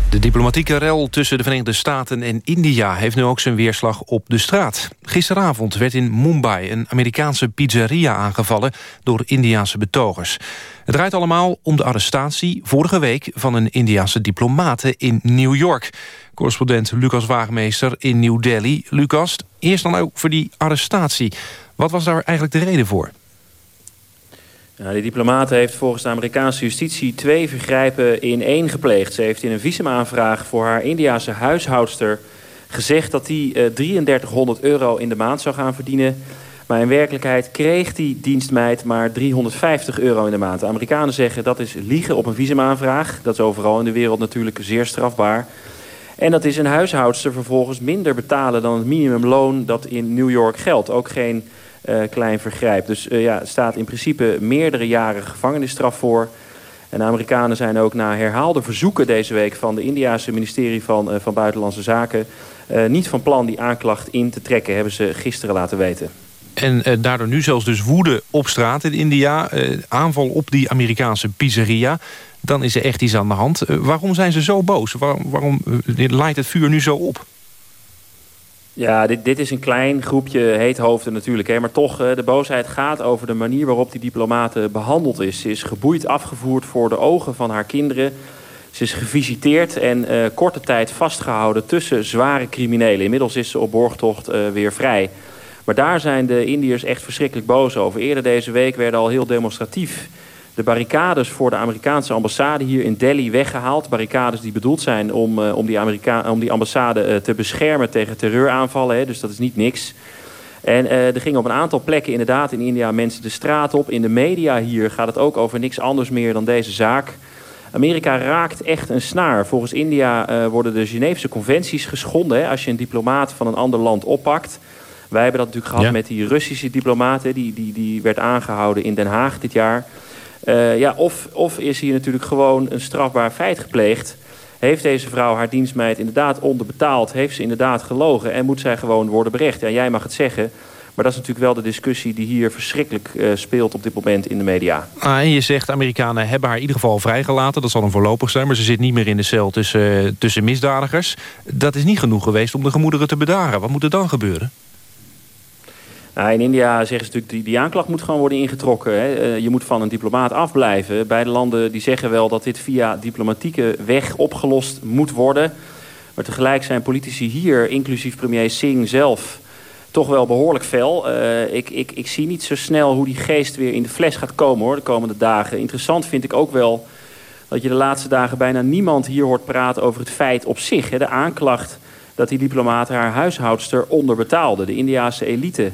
De diplomatieke rel tussen de Verenigde Staten en India... heeft nu ook zijn weerslag op de straat. Gisteravond werd in Mumbai een Amerikaanse pizzeria aangevallen... door Indiaanse betogers. Het draait allemaal om de arrestatie vorige week... van een Indiaanse diplomate in New York. Correspondent Lucas Waagmeester in New Delhi. Lucas, eerst dan ook voor die arrestatie. Wat was daar eigenlijk de reden voor? Ja, die diplomate heeft volgens de Amerikaanse justitie twee vergrijpen in één gepleegd. Ze heeft in een visumaanvraag voor haar Indiase huishoudster gezegd dat die eh, 3300 euro in de maand zou gaan verdienen. Maar in werkelijkheid kreeg die dienstmeid maar 350 euro in de maand. De Amerikanen zeggen dat is liegen op een visumaanvraag. Dat is overal in de wereld natuurlijk zeer strafbaar. En dat is een huishoudster vervolgens minder betalen dan het minimumloon dat in New York geldt. Ook geen uh, klein vergrijp. Dus uh, ja, staat in principe meerdere jaren gevangenisstraf voor. En de Amerikanen zijn ook na herhaalde verzoeken deze week... van de Indiase ministerie van, uh, van Buitenlandse Zaken... niet van plan die aanklacht in te trekken, hebben ze gisteren laten weten. En daardoor nu zelfs dus woede op straat in India. aanval op die Amerikaanse pizzeria. Dan is er echt iets aan de hand. waarom zijn ze zo boos? Waar, waarom laait het vuur nu zo op? Ja, dit, dit is een klein groepje heethoofden natuurlijk. Hè. Maar toch, de boosheid gaat over de manier waarop die diplomate behandeld is. Ze is geboeid afgevoerd voor de ogen van haar kinderen. Ze is gevisiteerd en korte tijd vastgehouden tussen zware criminelen. Inmiddels is ze op borgtocht weer vrij. Maar daar zijn de Indiërs echt verschrikkelijk boos over. Eerder deze week werden al heel demonstratief de barricades voor de Amerikaanse ambassade hier in Delhi weggehaald. Barricades die bedoeld zijn om, uh, om, die, Amerika om die ambassade uh, te beschermen tegen terreuraanvallen. Hè, dus dat is niet niks. En uh, er gingen op een aantal plekken inderdaad in India mensen de straat op. In de media hier gaat het ook over niks anders meer dan deze zaak. Amerika raakt echt een snaar. Volgens India worden de Geneefse conventies geschonden. Hè, als je een diplomaat van een ander land oppakt. Wij hebben dat natuurlijk gehad ja. met die Russische diplomaten. Die, die, die werd aangehouden in Den Haag dit jaar. Uh, ja, of, of is hier natuurlijk gewoon een strafbaar feit gepleegd. Heeft deze vrouw haar dienstmeid inderdaad onderbetaald? Heeft ze inderdaad gelogen? En moet zij gewoon worden berecht? Ja, jij mag het zeggen. Maar dat is natuurlijk wel de discussie die hier verschrikkelijk uh, speelt op dit moment in de media. Ah, en je zegt, Amerikanen hebben haar in ieder geval vrijgelaten. Dat zal dan voorlopig zijn, maar ze zit niet meer in de cel tussen, uh, tussen misdadigers. Dat is niet genoeg geweest om de gemoederen te bedaren. Wat moet er dan gebeuren? Nou, in India zeggen ze natuurlijk, die, die aanklacht moet gewoon worden ingetrokken. Hè. Uh, je moet van een diplomaat afblijven. Beide landen die zeggen wel dat dit via diplomatieke weg opgelost moet worden. Maar tegelijk zijn politici hier, inclusief premier Singh zelf, toch wel behoorlijk fel. Uh, ik, ik, ik zie niet zo snel hoe die geest weer in de fles gaat komen hoor, de komende dagen. Interessant vind ik ook wel dat je de laatste dagen bijna niemand hier hoort praten over het feit op zich. Hè. De aanklacht dat die diplomaat haar huishoudster onderbetaalde. De Indiase elite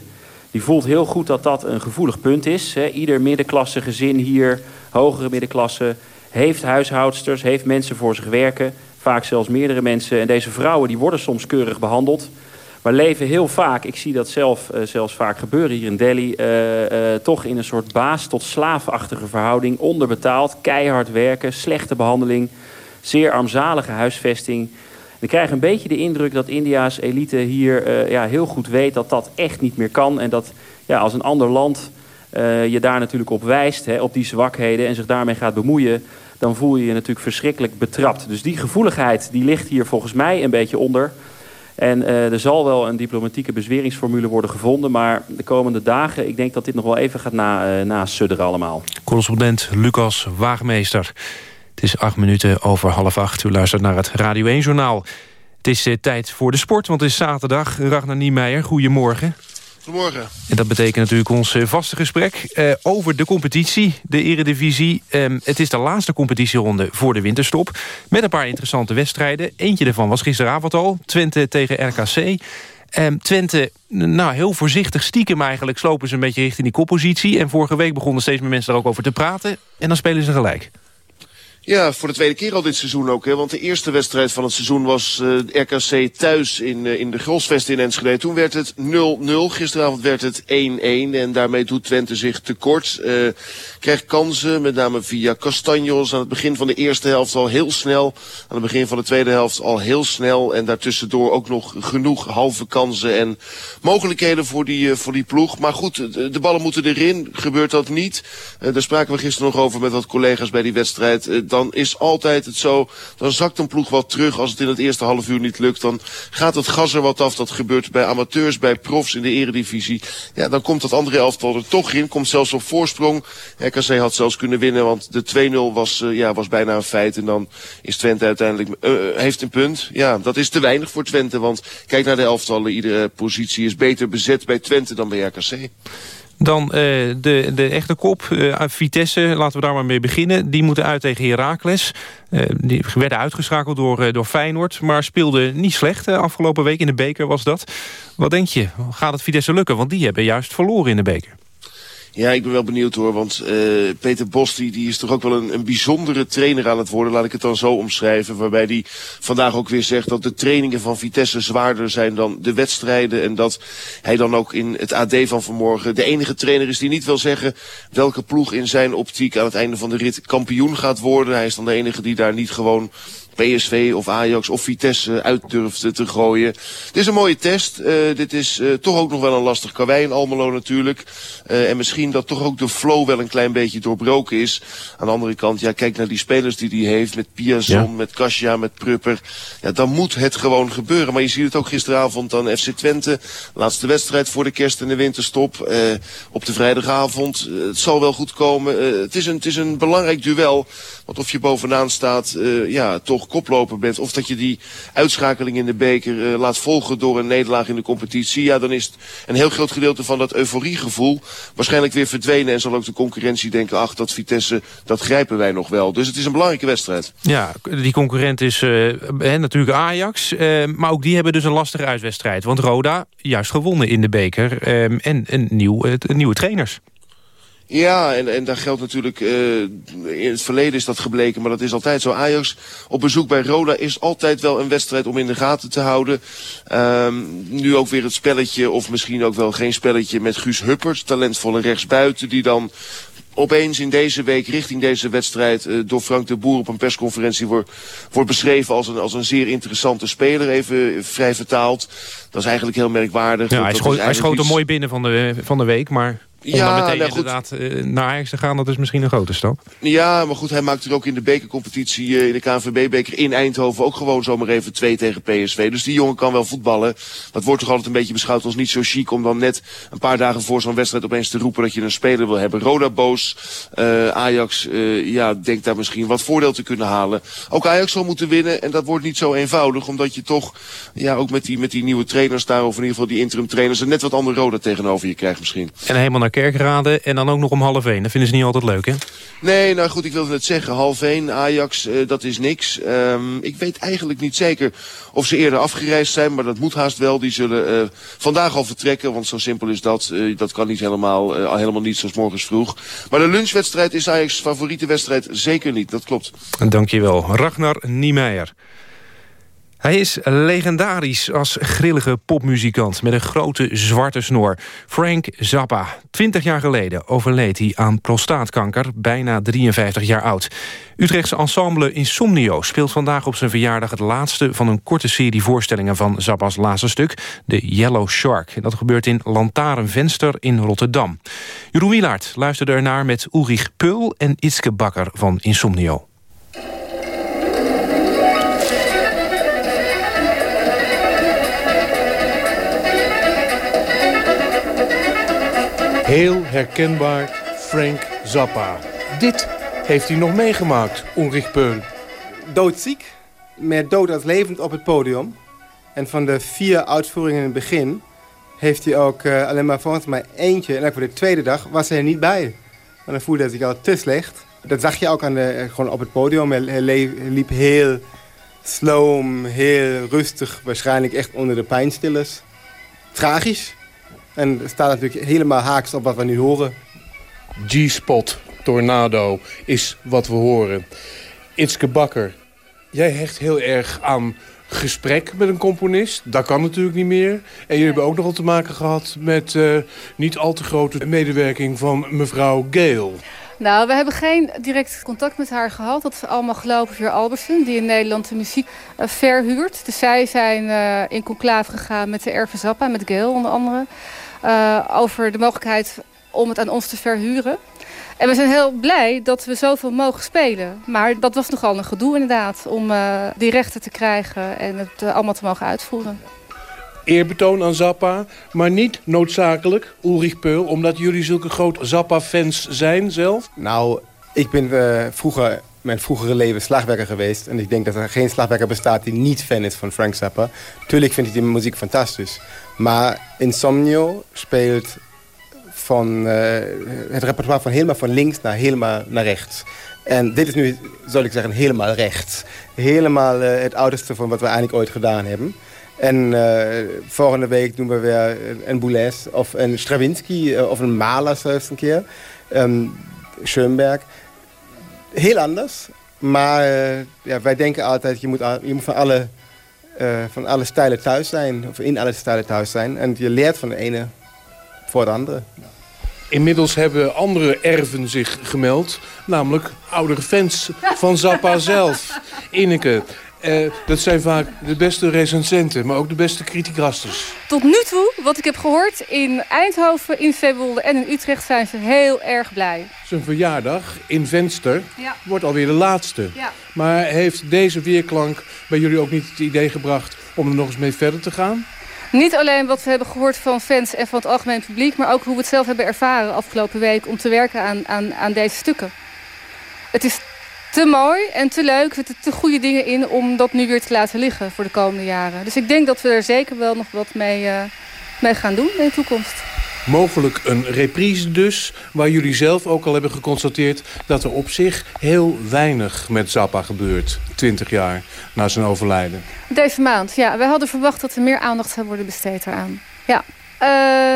die voelt heel goed dat dat een gevoelig punt is. Ieder middenklasse gezin hier, hogere middenklasse, heeft huishoudsters, heeft mensen voor zich werken. Vaak zelfs meerdere mensen. En deze vrouwen die worden soms keurig behandeld. Maar leven heel vaak, ik zie dat zelf uh, zelfs vaak gebeuren hier in Delhi... Uh, uh, toch in een soort baas tot slaafachtige verhouding. Onderbetaald, keihard werken, slechte behandeling, zeer armzalige huisvesting... Ik krijg een beetje de indruk dat India's elite hier uh, ja, heel goed weet dat dat echt niet meer kan. En dat ja, als een ander land uh, je daar natuurlijk op wijst, hè, op die zwakheden en zich daarmee gaat bemoeien, dan voel je je natuurlijk verschrikkelijk betrapt. Dus die gevoeligheid die ligt hier volgens mij een beetje onder. En uh, er zal wel een diplomatieke bezweringsformule worden gevonden. Maar de komende dagen, ik denk dat dit nog wel even gaat na, uh, allemaal. Correspondent Lucas Waagmeester. Het is acht minuten over half acht. U luistert naar het Radio 1-journaal. Het is uh, tijd voor de sport, want het is zaterdag. Ragnar Niemeyer, goedemorgen. Goedemorgen. En dat betekent natuurlijk ons uh, vaste gesprek uh, over de competitie, de eredivisie. Um, het is de laatste competitieronde voor de winterstop. Met een paar interessante wedstrijden. Eentje daarvan was gisteravond al. Twente tegen RKC. Um, Twente, nou heel voorzichtig, stiekem eigenlijk... slopen ze een beetje richting die koppositie. En vorige week begonnen steeds meer mensen daar ook over te praten. En dan spelen ze gelijk. Ja, voor de tweede keer al dit seizoen ook. Hè? Want de eerste wedstrijd van het seizoen was uh, RKC thuis in, uh, in de Grosvest in Enschede. Toen werd het 0-0. Gisteravond werd het 1-1. En daarmee doet Twente zich tekort. Uh, krijgt kansen, met name via Castanjos. Aan het begin van de eerste helft al heel snel. Aan het begin van de tweede helft al heel snel. En daartussendoor ook nog genoeg halve kansen en mogelijkheden voor die, voor die ploeg. Maar goed, de, de ballen moeten erin. Gebeurt dat niet? daar spraken we gisteren nog over met wat collega's bij die wedstrijd. dan dan is altijd het zo... dan zakt een ploeg wat terug als het in het eerste half uur niet lukt. Dan gaat het gas er wat af. Dat gebeurt bij amateurs, bij profs in de eredivisie. Ja, dan komt dat andere elftal er toch in. Komt zelfs op voorsprong. RKC had zelfs kunnen winnen, want de 2-0 was, uh, ja, was bijna een feit. En dan is Twente uiteindelijk... Uh, heeft een punt. Ja, dat is te weinig voor Twente. Want kijk naar de elftallen. Iedere positie is beter bezet bij Twente dan bij RKC. Dan uh, de, de echte kop, uh, Vitesse, laten we daar maar mee beginnen. Die moeten uit tegen Heracles. Uh, die werden uitgeschakeld door, door Feyenoord, maar speelden niet slecht. afgelopen week in de beker was dat. Wat denk je, gaat het Vitesse lukken? Want die hebben juist verloren in de beker. Ja, ik ben wel benieuwd hoor, want uh, Peter Bos die, die is toch ook wel een, een bijzondere trainer aan het worden. Laat ik het dan zo omschrijven, waarbij hij vandaag ook weer zegt dat de trainingen van Vitesse zwaarder zijn dan de wedstrijden. En dat hij dan ook in het AD van vanmorgen de enige trainer is die niet wil zeggen welke ploeg in zijn optiek aan het einde van de rit kampioen gaat worden. Hij is dan de enige die daar niet gewoon PSV of Ajax of Vitesse uit durft te gooien. Het is een mooie test. Uh, dit is uh, toch ook nog wel een lastig karwei in Almelo natuurlijk. Uh, en misschien dat toch ook de flow wel een klein beetje doorbroken is. Aan de andere kant, ja, kijk naar die spelers die hij heeft. Met Piazon, ja. met Kasia, met Prupper. Ja, dan moet het gewoon gebeuren. Maar je ziet het ook gisteravond dan FC Twente. Laatste wedstrijd voor de kerst en de winterstop. op de vrijdagavond. het zal wel goed komen. het, is een, het is een belangrijk duel. Want of je bovenaan staat, ja, toch koploper bent... of dat je die uitschakeling in de beker uh, laat volgen door een nederlaag in de competitie... ja, dan is een heel groot gedeelte van dat euforiegevoel waarschijnlijk weer verdwenen... en zal ook de concurrentie denken, ach, dat Vitesse, dat grijpen wij nog wel. Dus het is een belangrijke wedstrijd. Ja, die concurrent is uh, natuurlijk Ajax, uh, maar ook die hebben dus een lastige uitwedstrijd. Want Roda, juist gewonnen in de beker en een, nieuw, nieuwe trainers. Ja, en, en daar geldt natuurlijk, uh, in het verleden is dat gebleken, maar dat is altijd zo. Ajax op bezoek bij Roda is altijd wel een wedstrijd om in de gaten te houden. Um, nu ook weer het spelletje, of misschien ook wel geen spelletje met Guus Huppert, talentvolle rechtsbuiten, die dan opeens in deze week richting deze wedstrijd uh, door Frank de Boer op een persconferentie wordt, wordt beschreven als een, als een zeer interessante speler, even vrij vertaald. Dat is eigenlijk heel merkwaardig. Ja, hij, schoot, hij schoot er mooi binnen van de, van de week, maar... Om ja, dan meteen nou inderdaad uh, naar Ajax te gaan, dat is misschien een grote stap. Ja, maar goed, hij maakt er ook in de bekercompetitie, uh, in de KNVB-beker in Eindhoven ook gewoon zomaar even twee tegen PSV. Dus die jongen kan wel voetballen. Dat wordt toch altijd een beetje beschouwd als niet zo chic om dan net een paar dagen voor zo'n wedstrijd opeens te roepen dat je een speler wil hebben. Roda boos, uh, Ajax, ja, denkt daar misschien wat voordeel te kunnen halen. Ook Ajax zal moeten winnen en dat wordt niet zo eenvoudig, omdat je toch, ja, ook met die, met die nieuwe trainers daar, of in ieder geval die interim trainers, er net wat andere Roda tegenover je krijgt misschien. En helemaal naar Kerkrade en dan ook nog om half één. Dat vinden ze niet altijd leuk, hè? Nee, nou goed, ik wilde het zeggen. Half één, Ajax, uh, dat is niks. Um, ik weet eigenlijk niet zeker of ze eerder afgereisd zijn, maar dat moet haast wel. Die zullen uh, vandaag al vertrekken, want zo simpel is dat. Uh, dat kan niet helemaal, helemaal niet zoals morgens vroeg. Maar de lunchwedstrijd is Ajax' favoriete wedstrijd zeker niet, dat klopt. Dankjewel, Ragnar Niemeyer. Hij is legendarisch als grillige popmuzikant met een grote zwarte snor. Frank Zappa. Twintig jaar geleden overleed hij aan prostaatkanker, bijna 53 jaar oud. Utrechtse ensemble Insomnio speelt vandaag op zijn verjaardag... het laatste van een korte serie voorstellingen van Zappa's laatste stuk... de Yellow Shark. Dat gebeurt in Lantarenvenster in Rotterdam. Jeroen Wielaert luisterde ernaar met Ulrich Peul en Itske Bakker van Insomnio. Heel herkenbaar Frank Zappa. Dit heeft hij nog meegemaakt, Ulrich Peul. Doodziek, meer dood als levend op het podium. En van de vier uitvoeringen in het begin... heeft hij ook uh, alleen maar volgens mij eentje... en ook voor de tweede dag was hij er niet bij. Want dan voelde hij zich al te slecht. Dat zag je ook aan de, gewoon op het podium. Hij liep heel sloom, heel rustig. Waarschijnlijk echt onder de pijnstillers. Tragisch. En het staat natuurlijk helemaal haaks op wat we nu horen. G-spot, tornado, is wat we horen. Itske Bakker, jij hecht heel erg aan gesprek met een componist. Dat kan natuurlijk niet meer. En jullie hebben ook nogal te maken gehad met uh, niet al te grote medewerking van mevrouw Gale. Nou, we hebben geen direct contact met haar gehad. Dat is allemaal gelopen via Albersen, die in Nederland de muziek uh, verhuurt. Dus zij zijn uh, in conclave gegaan met de Erve Zappa, met Gail onder andere. Uh, over de mogelijkheid om het aan ons te verhuren. En we zijn heel blij dat we zoveel mogen spelen. Maar dat was nogal een gedoe inderdaad... om uh, die rechten te krijgen en het uh, allemaal te mogen uitvoeren. Eerbetoon aan Zappa, maar niet noodzakelijk, Ulrich Peul... omdat jullie zulke groot Zappa-fans zijn zelf? Nou, ik ben uh, vroeger mijn vroegere leven slagwerker geweest. En ik denk dat er geen slagwerker bestaat die niet fan is van Frank Zappa. Tuurlijk vind ik die muziek fantastisch. Maar Insomnio speelt van uh, het repertoire van helemaal van links naar helemaal naar rechts. En dit is nu, zal ik zeggen, helemaal rechts. Helemaal uh, het oudste van wat we eigenlijk ooit gedaan hebben. En uh, volgende week doen we weer een Boulez of een Stravinsky of een Mahler zelfs een keer. Um. Heel anders. Maar ja, wij denken altijd, je moet, je moet van, alle, van alle stijlen thuis zijn. Of in alle stijlen thuis zijn. En je leert van de ene voor de andere. Inmiddels hebben andere erven zich gemeld. Namelijk oudere fans van Zappa zelf. Ineke, eh, dat zijn vaak de beste recensenten, maar ook de beste criticasters. Tot nu toe, wat ik heb gehoord, in Eindhoven, in Veewolde en in Utrecht zijn ze heel erg blij. Zijn verjaardag in Venster ja. wordt alweer de laatste. Ja. Maar heeft deze weerklank bij jullie ook niet het idee gebracht om er nog eens mee verder te gaan? Niet alleen wat we hebben gehoord van fans en van het algemeen publiek... maar ook hoe we het zelf hebben ervaren afgelopen week... om te werken aan, aan, aan deze stukken. Het is te mooi en te leuk, er zitten te goede dingen in... om dat nu weer te laten liggen voor de komende jaren. Dus ik denk dat we er zeker wel nog wat mee, uh, mee gaan doen in de toekomst. Mogelijk een reprise dus, waar jullie zelf ook al hebben geconstateerd... dat er op zich heel weinig met Zappa gebeurt, 20 jaar na zijn overlijden. Deze maand, ja. Wij hadden verwacht dat er meer aandacht zou worden besteed eraan. Ja.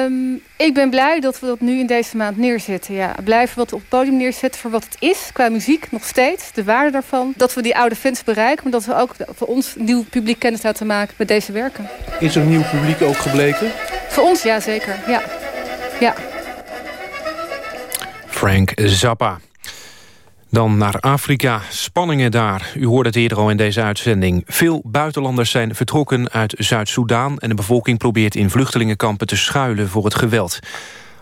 Um, ik ben blij dat we dat nu in deze maand neerzetten. Ja. Blijven wat op het podium neerzetten voor wat het is. Qua muziek nog steeds. De waarde daarvan. Dat we die oude fans bereiken. Maar dat we ook voor ons nieuw publiek kennis laten maken met deze werken. Is er nieuw publiek ook gebleken? Voor ons ja, zeker. Ja. Ja. Frank Zappa. Dan naar Afrika. Spanningen daar. U hoorde het eerder al in deze uitzending. Veel buitenlanders zijn vertrokken uit Zuid-Soedan... en de bevolking probeert in vluchtelingenkampen te schuilen voor het geweld.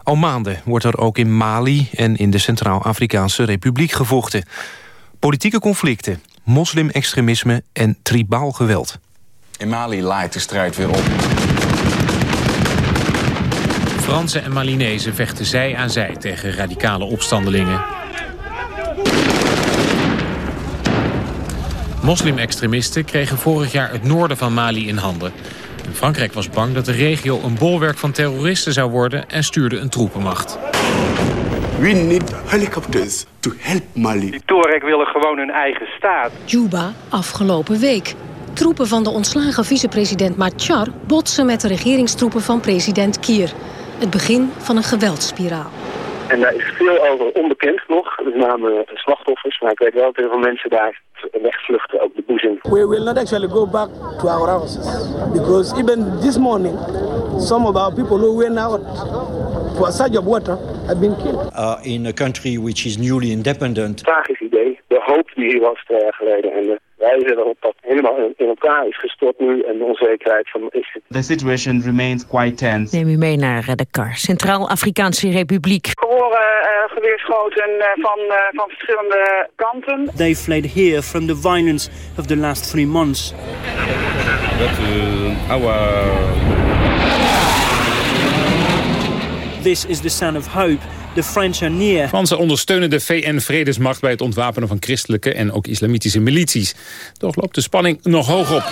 Al maanden wordt er ook in Mali en in de Centraal-Afrikaanse Republiek gevochten. Politieke conflicten, moslim-extremisme en tribaal geweld. In Mali laait de strijd weer op. Fransen en Malinezen vechten zij aan zij tegen radicale opstandelingen. Moslim-extremisten kregen vorig jaar het noorden van Mali in handen. En Frankrijk was bang dat de regio een bolwerk van terroristen zou worden... en stuurde een troepenmacht. We need helicopters to help Mali. Die Touareg willen gewoon hun eigen staat. Juba afgelopen week. Troepen van de ontslagen vicepresident Machar botsen met de regeringstroepen van president Kier. Het begin van een geweldsspiraal. En daar is veel over onbekend nog, met name slachtoffers. Maar ik weet wel dat heel veel mensen daar wegvluchten, ook de boezem. We will not actually go back to our houses. Because even this morning, some of our people who went out for a surge of water have been killed. Uh, in a country which is newly independent. Tragisch idee. De hoop die hier was twee jaar geleden. En de wijze waarop dat helemaal in elkaar is gestort nu. En de onzekerheid van is het. The situation remains quite tense. Neem u mee naar de Kar, Centraal-Afrikaanse Republiek. Gehoren uh, geweerschoten uh, van, uh, van verschillende kanten. They fled here from the violence of the last three months. That our This is the sound of hope. The French are near. Fransen ondersteunen de VN-vredesmacht bij het ontwapenen van christelijke en ook islamitische milities. Toch loopt de spanning nog hoog op.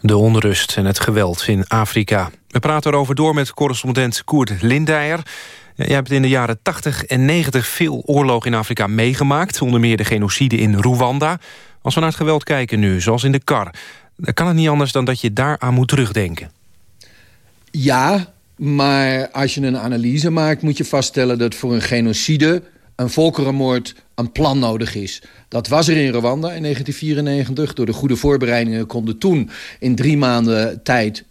De onrust en het geweld in Afrika. We praten erover door met correspondent Koert Lindijer. Jij hebt in de jaren 80 en 90 veel oorlog in Afrika meegemaakt. Onder meer de genocide in Rwanda. Als we naar het geweld kijken nu, zoals in de kar... dan kan het niet anders dan dat je daaraan moet terugdenken. Ja, maar als je een analyse maakt... moet je vaststellen dat voor een genocide, een volkerenmoord... een plan nodig is. Dat was er in Rwanda in 1994. Door de goede voorbereidingen konden toen in drie maanden tijd...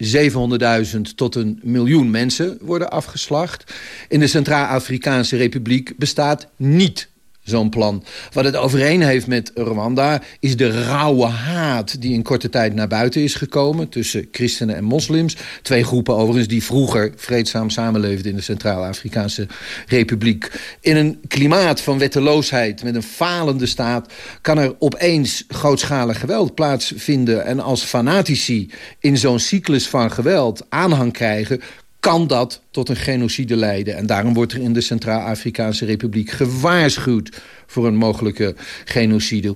700.000 tot een miljoen mensen worden afgeslacht. In de Centraal-Afrikaanse Republiek bestaat niet zo'n plan. Wat het overeen heeft met Rwanda is de rauwe haat... die in korte tijd naar buiten is gekomen tussen christenen en moslims. Twee groepen overigens die vroeger vreedzaam samenleefden... in de Centraal-Afrikaanse Republiek. In een klimaat van wetteloosheid met een falende staat... kan er opeens grootschalig geweld plaatsvinden. En als fanatici in zo'n cyclus van geweld aanhang krijgen kan dat tot een genocide leiden. En daarom wordt er in de Centraal-Afrikaanse Republiek gewaarschuwd... voor een mogelijke genocide.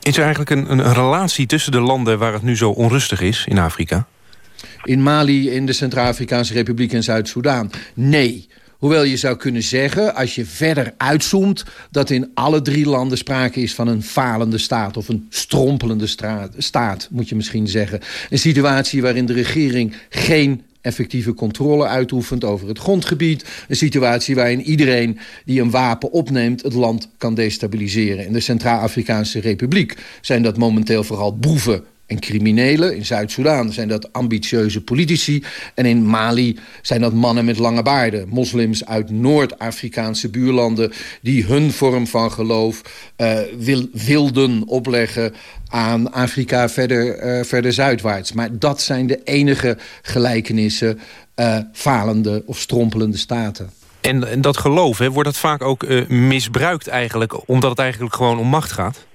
Is er eigenlijk een, een relatie tussen de landen waar het nu zo onrustig is in Afrika? In Mali, in de Centraal-Afrikaanse Republiek en Zuid-Soedan? Nee. Hoewel je zou kunnen zeggen, als je verder uitzoomt... dat in alle drie landen sprake is van een falende staat... of een strompelende staat, moet je misschien zeggen. Een situatie waarin de regering geen effectieve controle uitoefent over het grondgebied. Een situatie waarin iedereen die een wapen opneemt... het land kan destabiliseren. In de Centraal-Afrikaanse Republiek zijn dat momenteel vooral boeven en criminelen. In Zuid-Soedan zijn dat ambitieuze politici. En in Mali zijn dat mannen met lange baarden. Moslims uit Noord-Afrikaanse buurlanden... die hun vorm van geloof uh, wil, wilden opleggen aan Afrika verder, uh, verder zuidwaarts. Maar dat zijn de enige gelijkenissen... Uh, falende of strompelende staten. En, en dat geloof, hè, wordt dat vaak ook misbruikt eigenlijk... omdat het eigenlijk gewoon om macht gaat?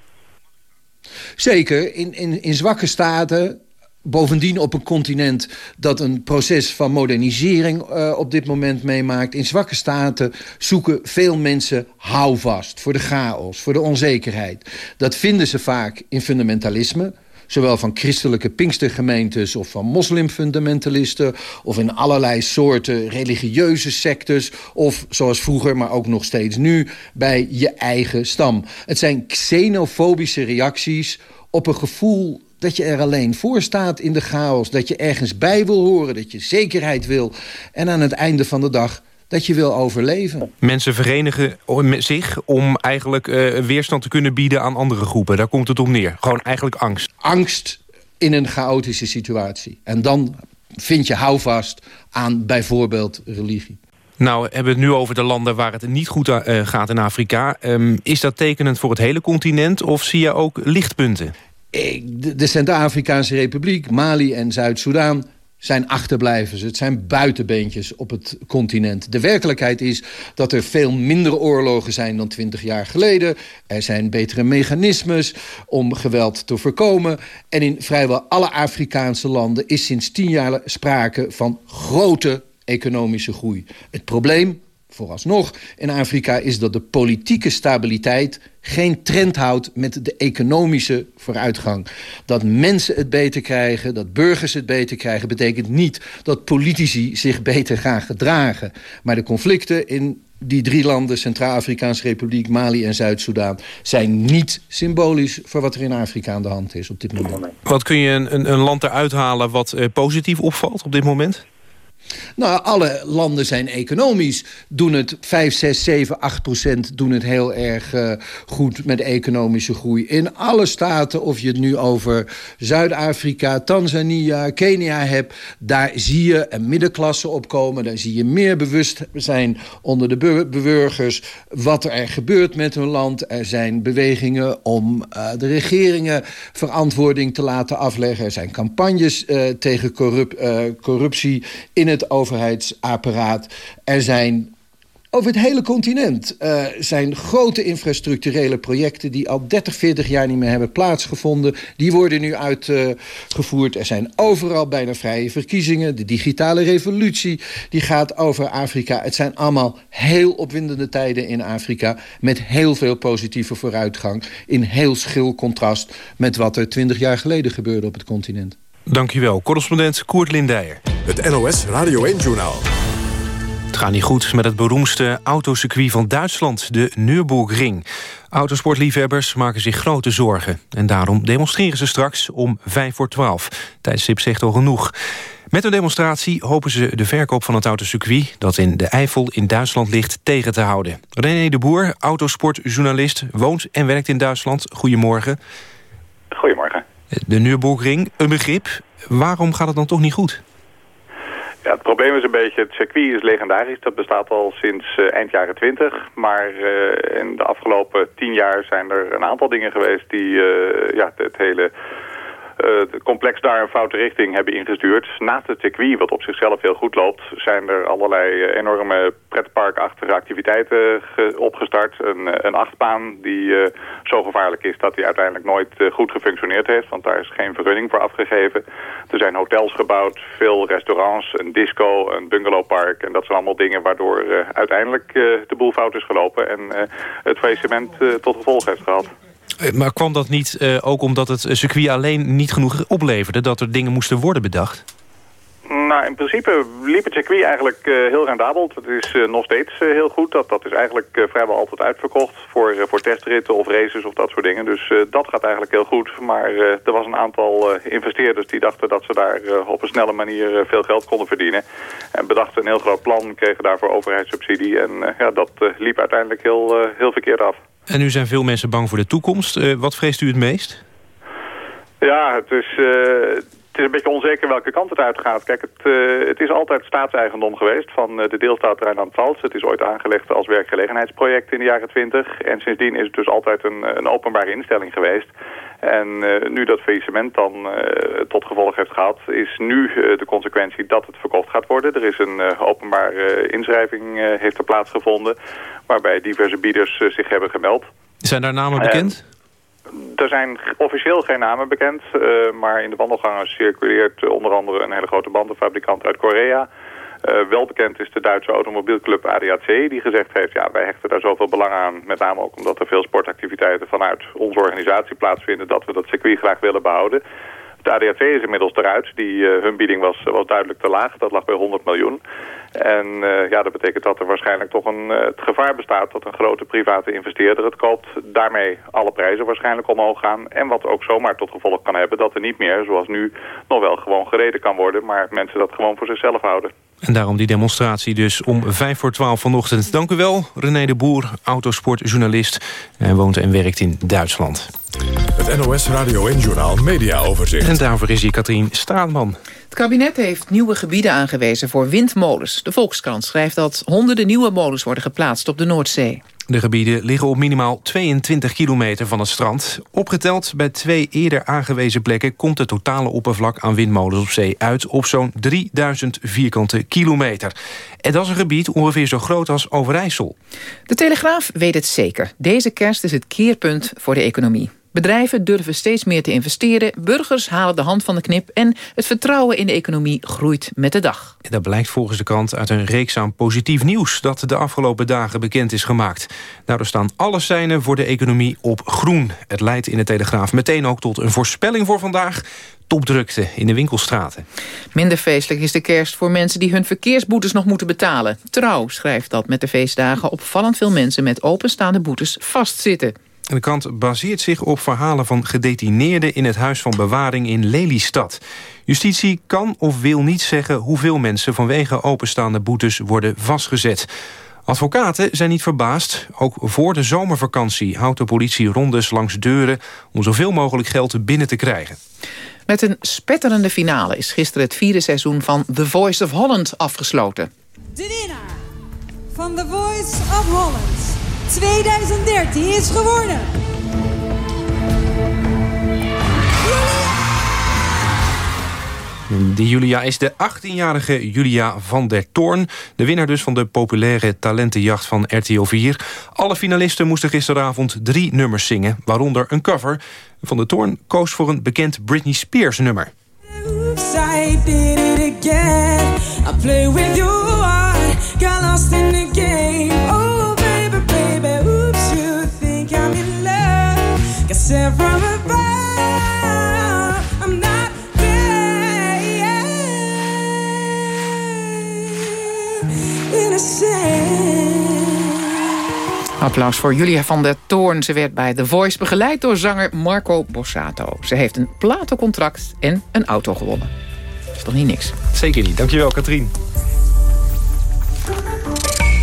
Zeker, in, in, in zwakke staten bovendien op een continent dat een proces van modernisering uh, op dit moment meemaakt. In zwakke staten zoeken veel mensen houvast voor de chaos, voor de onzekerheid. Dat vinden ze vaak in fundamentalisme zowel van christelijke pinkstergemeentes of van moslimfundamentalisten... of in allerlei soorten religieuze sectes... of zoals vroeger, maar ook nog steeds nu, bij je eigen stam. Het zijn xenofobische reacties op een gevoel dat je er alleen voor staat in de chaos. Dat je ergens bij wil horen, dat je zekerheid wil. En aan het einde van de dag dat je wil overleven. Mensen verenigen zich om eigenlijk uh, weerstand te kunnen bieden aan andere groepen. Daar komt het om neer. Gewoon eigenlijk angst. Angst in een chaotische situatie. En dan vind je houvast aan bijvoorbeeld religie. Nou, hebben we het nu over de landen waar het niet goed uh, gaat in Afrika. Um, is dat tekenend voor het hele continent of zie je ook lichtpunten? De Centraal-Afrikaanse Republiek, Mali en Zuid-Soedan zijn achterblijvers. Het zijn buitenbeentjes op het continent. De werkelijkheid is dat er veel minder oorlogen zijn dan twintig jaar geleden. Er zijn betere mechanismes om geweld te voorkomen. En in vrijwel alle Afrikaanse landen is sinds tien jaar sprake van grote economische groei. Het probleem vooralsnog in Afrika is dat de politieke stabiliteit geen trend houdt met de economische vooruitgang. Dat mensen het beter krijgen, dat burgers het beter krijgen... betekent niet dat politici zich beter gaan gedragen. Maar de conflicten in die drie landen, Centraal-Afrikaanse Republiek, Mali en Zuid-Soedan... zijn niet symbolisch voor wat er in Afrika aan de hand is op dit moment. Wat kun je een, een land eruit halen wat uh, positief opvalt op dit moment? Nou, alle landen zijn economisch. Doen het 5, 6, 7, 8 procent doen het heel erg uh, goed met economische groei. In alle staten, of je het nu over Zuid-Afrika, Tanzania, Kenia hebt... daar zie je een middenklasse opkomen. Daar zie je meer bewustzijn onder de burgers... wat er gebeurt met hun land. Er zijn bewegingen om uh, de regeringen verantwoording te laten afleggen. Er zijn campagnes uh, tegen corrup corruptie in het het overheidsapparaat. Er zijn over het hele continent uh, zijn grote infrastructurele projecten... die al 30, 40 jaar niet meer hebben plaatsgevonden. Die worden nu uitgevoerd. Er zijn overal bijna vrije verkiezingen. De digitale revolutie die gaat over Afrika. Het zijn allemaal heel opwindende tijden in Afrika... met heel veel positieve vooruitgang. In heel schil contrast met wat er 20 jaar geleden gebeurde op het continent. Dankjewel, correspondent Koert Lindijer. Het NOS Radio 1-journaal. Het gaat niet goed met het beroemdste autocircuit van Duitsland, de Nürburgring. Autosportliefhebbers maken zich grote zorgen. En daarom demonstreren ze straks om 5 voor 12. Tijdstip zegt al genoeg. Met een demonstratie hopen ze de verkoop van het autocircuit... dat in de Eifel in Duitsland ligt, tegen te houden. René de Boer, autosportjournalist, woont en werkt in Duitsland. Goedemorgen. Goedemorgen. De Nürburgring, een begrip. Waarom gaat het dan toch niet goed? Ja, het probleem is een beetje, het circuit is legendarisch. Dat bestaat al sinds uh, eind jaren 20. Maar uh, in de afgelopen tien jaar zijn er een aantal dingen geweest die uh, ja, het hele het complex daar een foute richting hebben ingestuurd. Naast het circuit, wat op zichzelf heel goed loopt, zijn er allerlei enorme pretparkachtige activiteiten opgestart. Een, een achtbaan die zo gevaarlijk is dat die uiteindelijk nooit goed gefunctioneerd heeft, want daar is geen vergunning voor afgegeven. Er zijn hotels gebouwd, veel restaurants, een disco, een bungalowpark. En dat zijn allemaal dingen waardoor uiteindelijk de boel fout is gelopen en het faillissement tot gevolg heeft gehad. Maar kwam dat niet ook omdat het circuit alleen niet genoeg opleverde... dat er dingen moesten worden bedacht? Nou, in principe liep het circuit eigenlijk uh, heel rendabel. Het is uh, nog steeds heel goed. Dat, dat is eigenlijk vrijwel altijd uitverkocht voor, voor testritten of races of dat soort dingen. Dus dat gaat eigenlijk heel goed. Maar er was een aantal investeerders die dachten dat ze daar op een snelle manier veel geld konden verdienen. En bedachten een heel groot plan, kregen daarvoor overheidssubsidie. En ja, dat liep uiteindelijk heel, heel verkeerd af. En nu zijn veel mensen bang voor de toekomst. wat vreest u het meest? Ja, het is het is een beetje onzeker welke kant het uitgaat. Kijk, het, uh, het is altijd staatseigendom geweest van uh, de deelstaat Rijnland-Pfalz. Het is ooit aangelegd als werkgelegenheidsproject in de jaren 20. En sindsdien is het dus altijd een, een openbare instelling geweest. En uh, nu dat faillissement dan tot gevolg heeft gehad... is nu de consequentie dat het verkocht gaat worden. Er is een openbare inschrijving heeft er plaatsgevonden... waarbij diverse bieders zich hebben gemeld. Zijn daar namen bekend? Er zijn officieel geen namen bekend, uh, maar in de wandelgangen circuleert onder andere een hele grote bandenfabrikant uit Korea. Uh, wel bekend is de Duitse automobielclub ADAC die gezegd heeft... ja, wij hechten daar zoveel belang aan, met name ook omdat er veel sportactiviteiten vanuit onze organisatie plaatsvinden... dat we dat circuit graag willen behouden. De ADAC is inmiddels eruit. Die, uh, hun bieding was, was duidelijk te laag. Dat lag bij 100 miljoen. En uh, ja, dat betekent dat er waarschijnlijk toch een, uh, het gevaar bestaat dat een grote private investeerder het koopt. Daarmee alle prijzen waarschijnlijk omhoog gaan. En wat ook zomaar tot gevolg kan hebben dat er niet meer, zoals nu, nog wel gewoon gereden kan worden. Maar mensen dat gewoon voor zichzelf houden. En daarom die demonstratie dus om vijf voor twaalf vanochtend. Dank u wel, René de Boer, autosportjournalist. Hij woont en werkt in Duitsland. Het NOS Radio en Journal Media Overzicht. En daarvoor is hier Katrien Straatman. Het kabinet heeft nieuwe gebieden aangewezen voor windmolens. De Volkskrant schrijft dat honderden nieuwe molens worden geplaatst op de Noordzee. De gebieden liggen op minimaal 22 kilometer van het strand. Opgeteld bij twee eerder aangewezen plekken... komt het totale oppervlak aan windmolens op zee uit... op zo'n 3000 vierkante kilometer. En dat is een gebied ongeveer zo groot als Overijssel. De Telegraaf weet het zeker. Deze kerst is het keerpunt voor de economie. Bedrijven durven steeds meer te investeren, burgers halen de hand van de knip... en het vertrouwen in de economie groeit met de dag. Dat blijkt volgens de krant uit een reeks aan positief nieuws... dat de afgelopen dagen bekend is gemaakt. Daardoor staan alle seinen voor de economie op groen. Het leidt in de Telegraaf meteen ook tot een voorspelling voor vandaag topdrukte in de winkelstraten. Minder feestelijk is de kerst voor mensen die hun verkeersboetes nog moeten betalen. Trouw schrijft dat met de feestdagen opvallend veel mensen met openstaande boetes vastzitten. De krant baseert zich op verhalen van gedetineerden... in het Huis van Bewaring in Lelystad. Justitie kan of wil niet zeggen hoeveel mensen... vanwege openstaande boetes worden vastgezet. Advocaten zijn niet verbaasd. Ook voor de zomervakantie houdt de politie rondes langs deuren... om zoveel mogelijk geld binnen te krijgen. Met een spetterende finale is gisteren het vierde seizoen van The Voice of Holland afgesloten. De winnaar van The Voice of Holland 2013 is geworden. Die Julia is de 18-jarige Julia van der Toorn. De winnaar dus van de populaire talentenjacht van RTL 4. Alle finalisten moesten gisteravond drie nummers zingen. Waaronder een cover. Van der Toorn koos voor een bekend Britney Spears nummer. I did it again. I play with heart. Got lost in the game. Applaus voor Julia van der Toorn. Ze werd bij The Voice begeleid door zanger Marco Borsato. Ze heeft een platencontract en een auto gewonnen. Dat is toch niet niks? Zeker niet. Dankjewel, Katrien.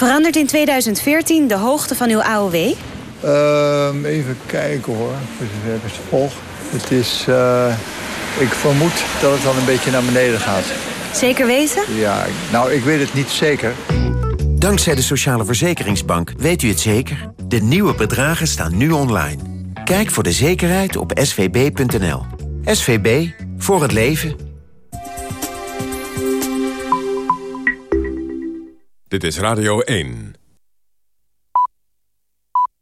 Verandert in 2014 de hoogte van uw AOW? Uh, even kijken hoor, het volg. Het is, uh, ik vermoed dat het dan een beetje naar beneden gaat. Zeker weten? Ja, nou ik weet het niet zeker. Dankzij de Sociale Verzekeringsbank weet u het zeker. De nieuwe bedragen staan nu online. Kijk voor de zekerheid op svb.nl. SVB, voor het leven. Dit is Radio 1.